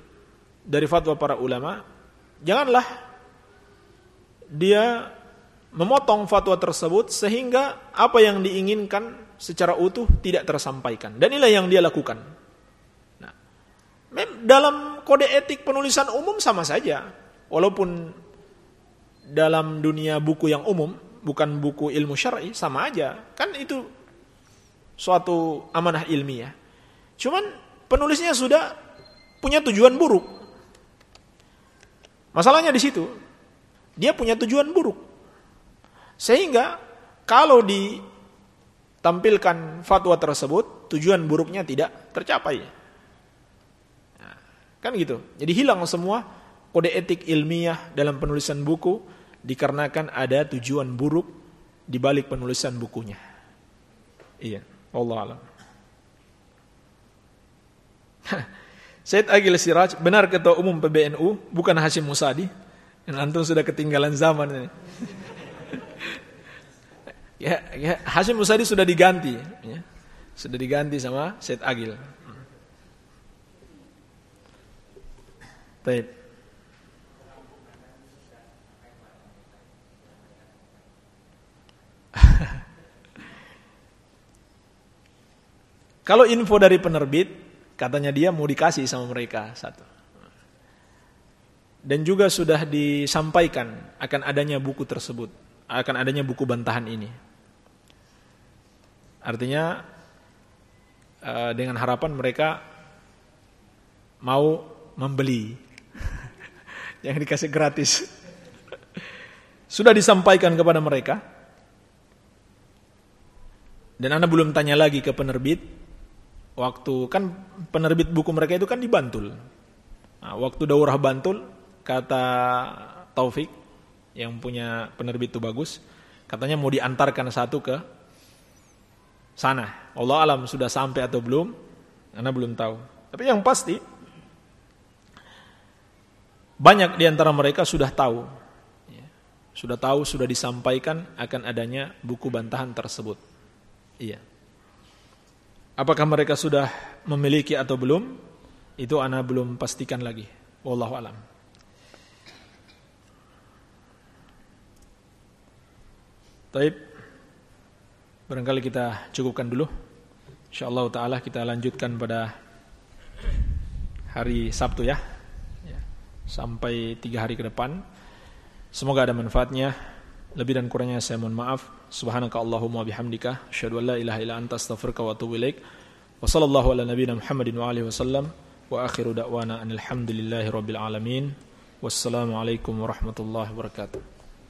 A: dari fatwa para ulama, janganlah dia memotong fatwa tersebut sehingga apa yang diinginkan secara utuh tidak tersampaikan. Dan inilah yang dia lakukan. Nah, dalam kode etik penulisan umum sama saja. Walaupun dalam dunia buku yang umum, bukan buku ilmu syar'i, sama aja. Kan itu suatu amanah ilmiah. Cuman penulisnya sudah punya tujuan buruk. Masalahnya di situ, dia punya tujuan buruk. Sehingga kalau di tampilkan fatwa tersebut, tujuan buruknya tidak tercapai. Nah, kan gitu. Jadi hilang semua kode etik ilmiah dalam penulisan buku dikarenakan ada tujuan buruk di balik penulisan bukunya. Iya, Allah alam. Said Agil Siraj, benar ketua umum PBNU, bukan Hashim Musadi. Yang antum sudah ketinggalan zaman ini ya, ya Hashim Musadi sudah diganti ya. sudah diganti sama Syed Agil Baik. Kalau info dari penerbit, katanya dia mau dikasih sama mereka satu. Dan juga sudah disampaikan akan adanya buku tersebut, akan adanya buku bantahan ini. Artinya eh, dengan harapan mereka mau membeli yang dikasih gratis. Sudah disampaikan kepada mereka. Dan Anda belum tanya lagi ke penerbit. Waktu kan penerbit buku mereka itu kan di Bantul. Nah, waktu daurah Bantul, kata Taufik yang punya penerbit itu bagus, katanya mau diantarkan satu ke sana. Allah alam sudah sampai atau belum, Anda belum tahu. Tapi yang pasti banyak di antara mereka sudah tahu sudah tahu, sudah disampaikan akan adanya buku bantahan tersebut. Iya. Apakah mereka sudah memiliki atau belum? Itu ana belum pastikan lagi. Wallahu alam. Taib. Barangkali kita cukupkan dulu. Insyaallah taala kita lanjutkan pada hari Sabtu ya. ya. Sampai tiga hari ke depan. Semoga ada manfaatnya. Lebih dan kurangnya saya mohon maaf. Subhanaka Allahumma bihamdika asyhadu an la ilaha illa anta astaghfiruka wa atubu ilaik. Wa sallallahu ala nabiyyina Muhammadin wa alihi wasallam wa akhiru da'wana alhamdulillahi rabbil alamin. Wassalamu alaikum warahmatullahi wabarakatuh.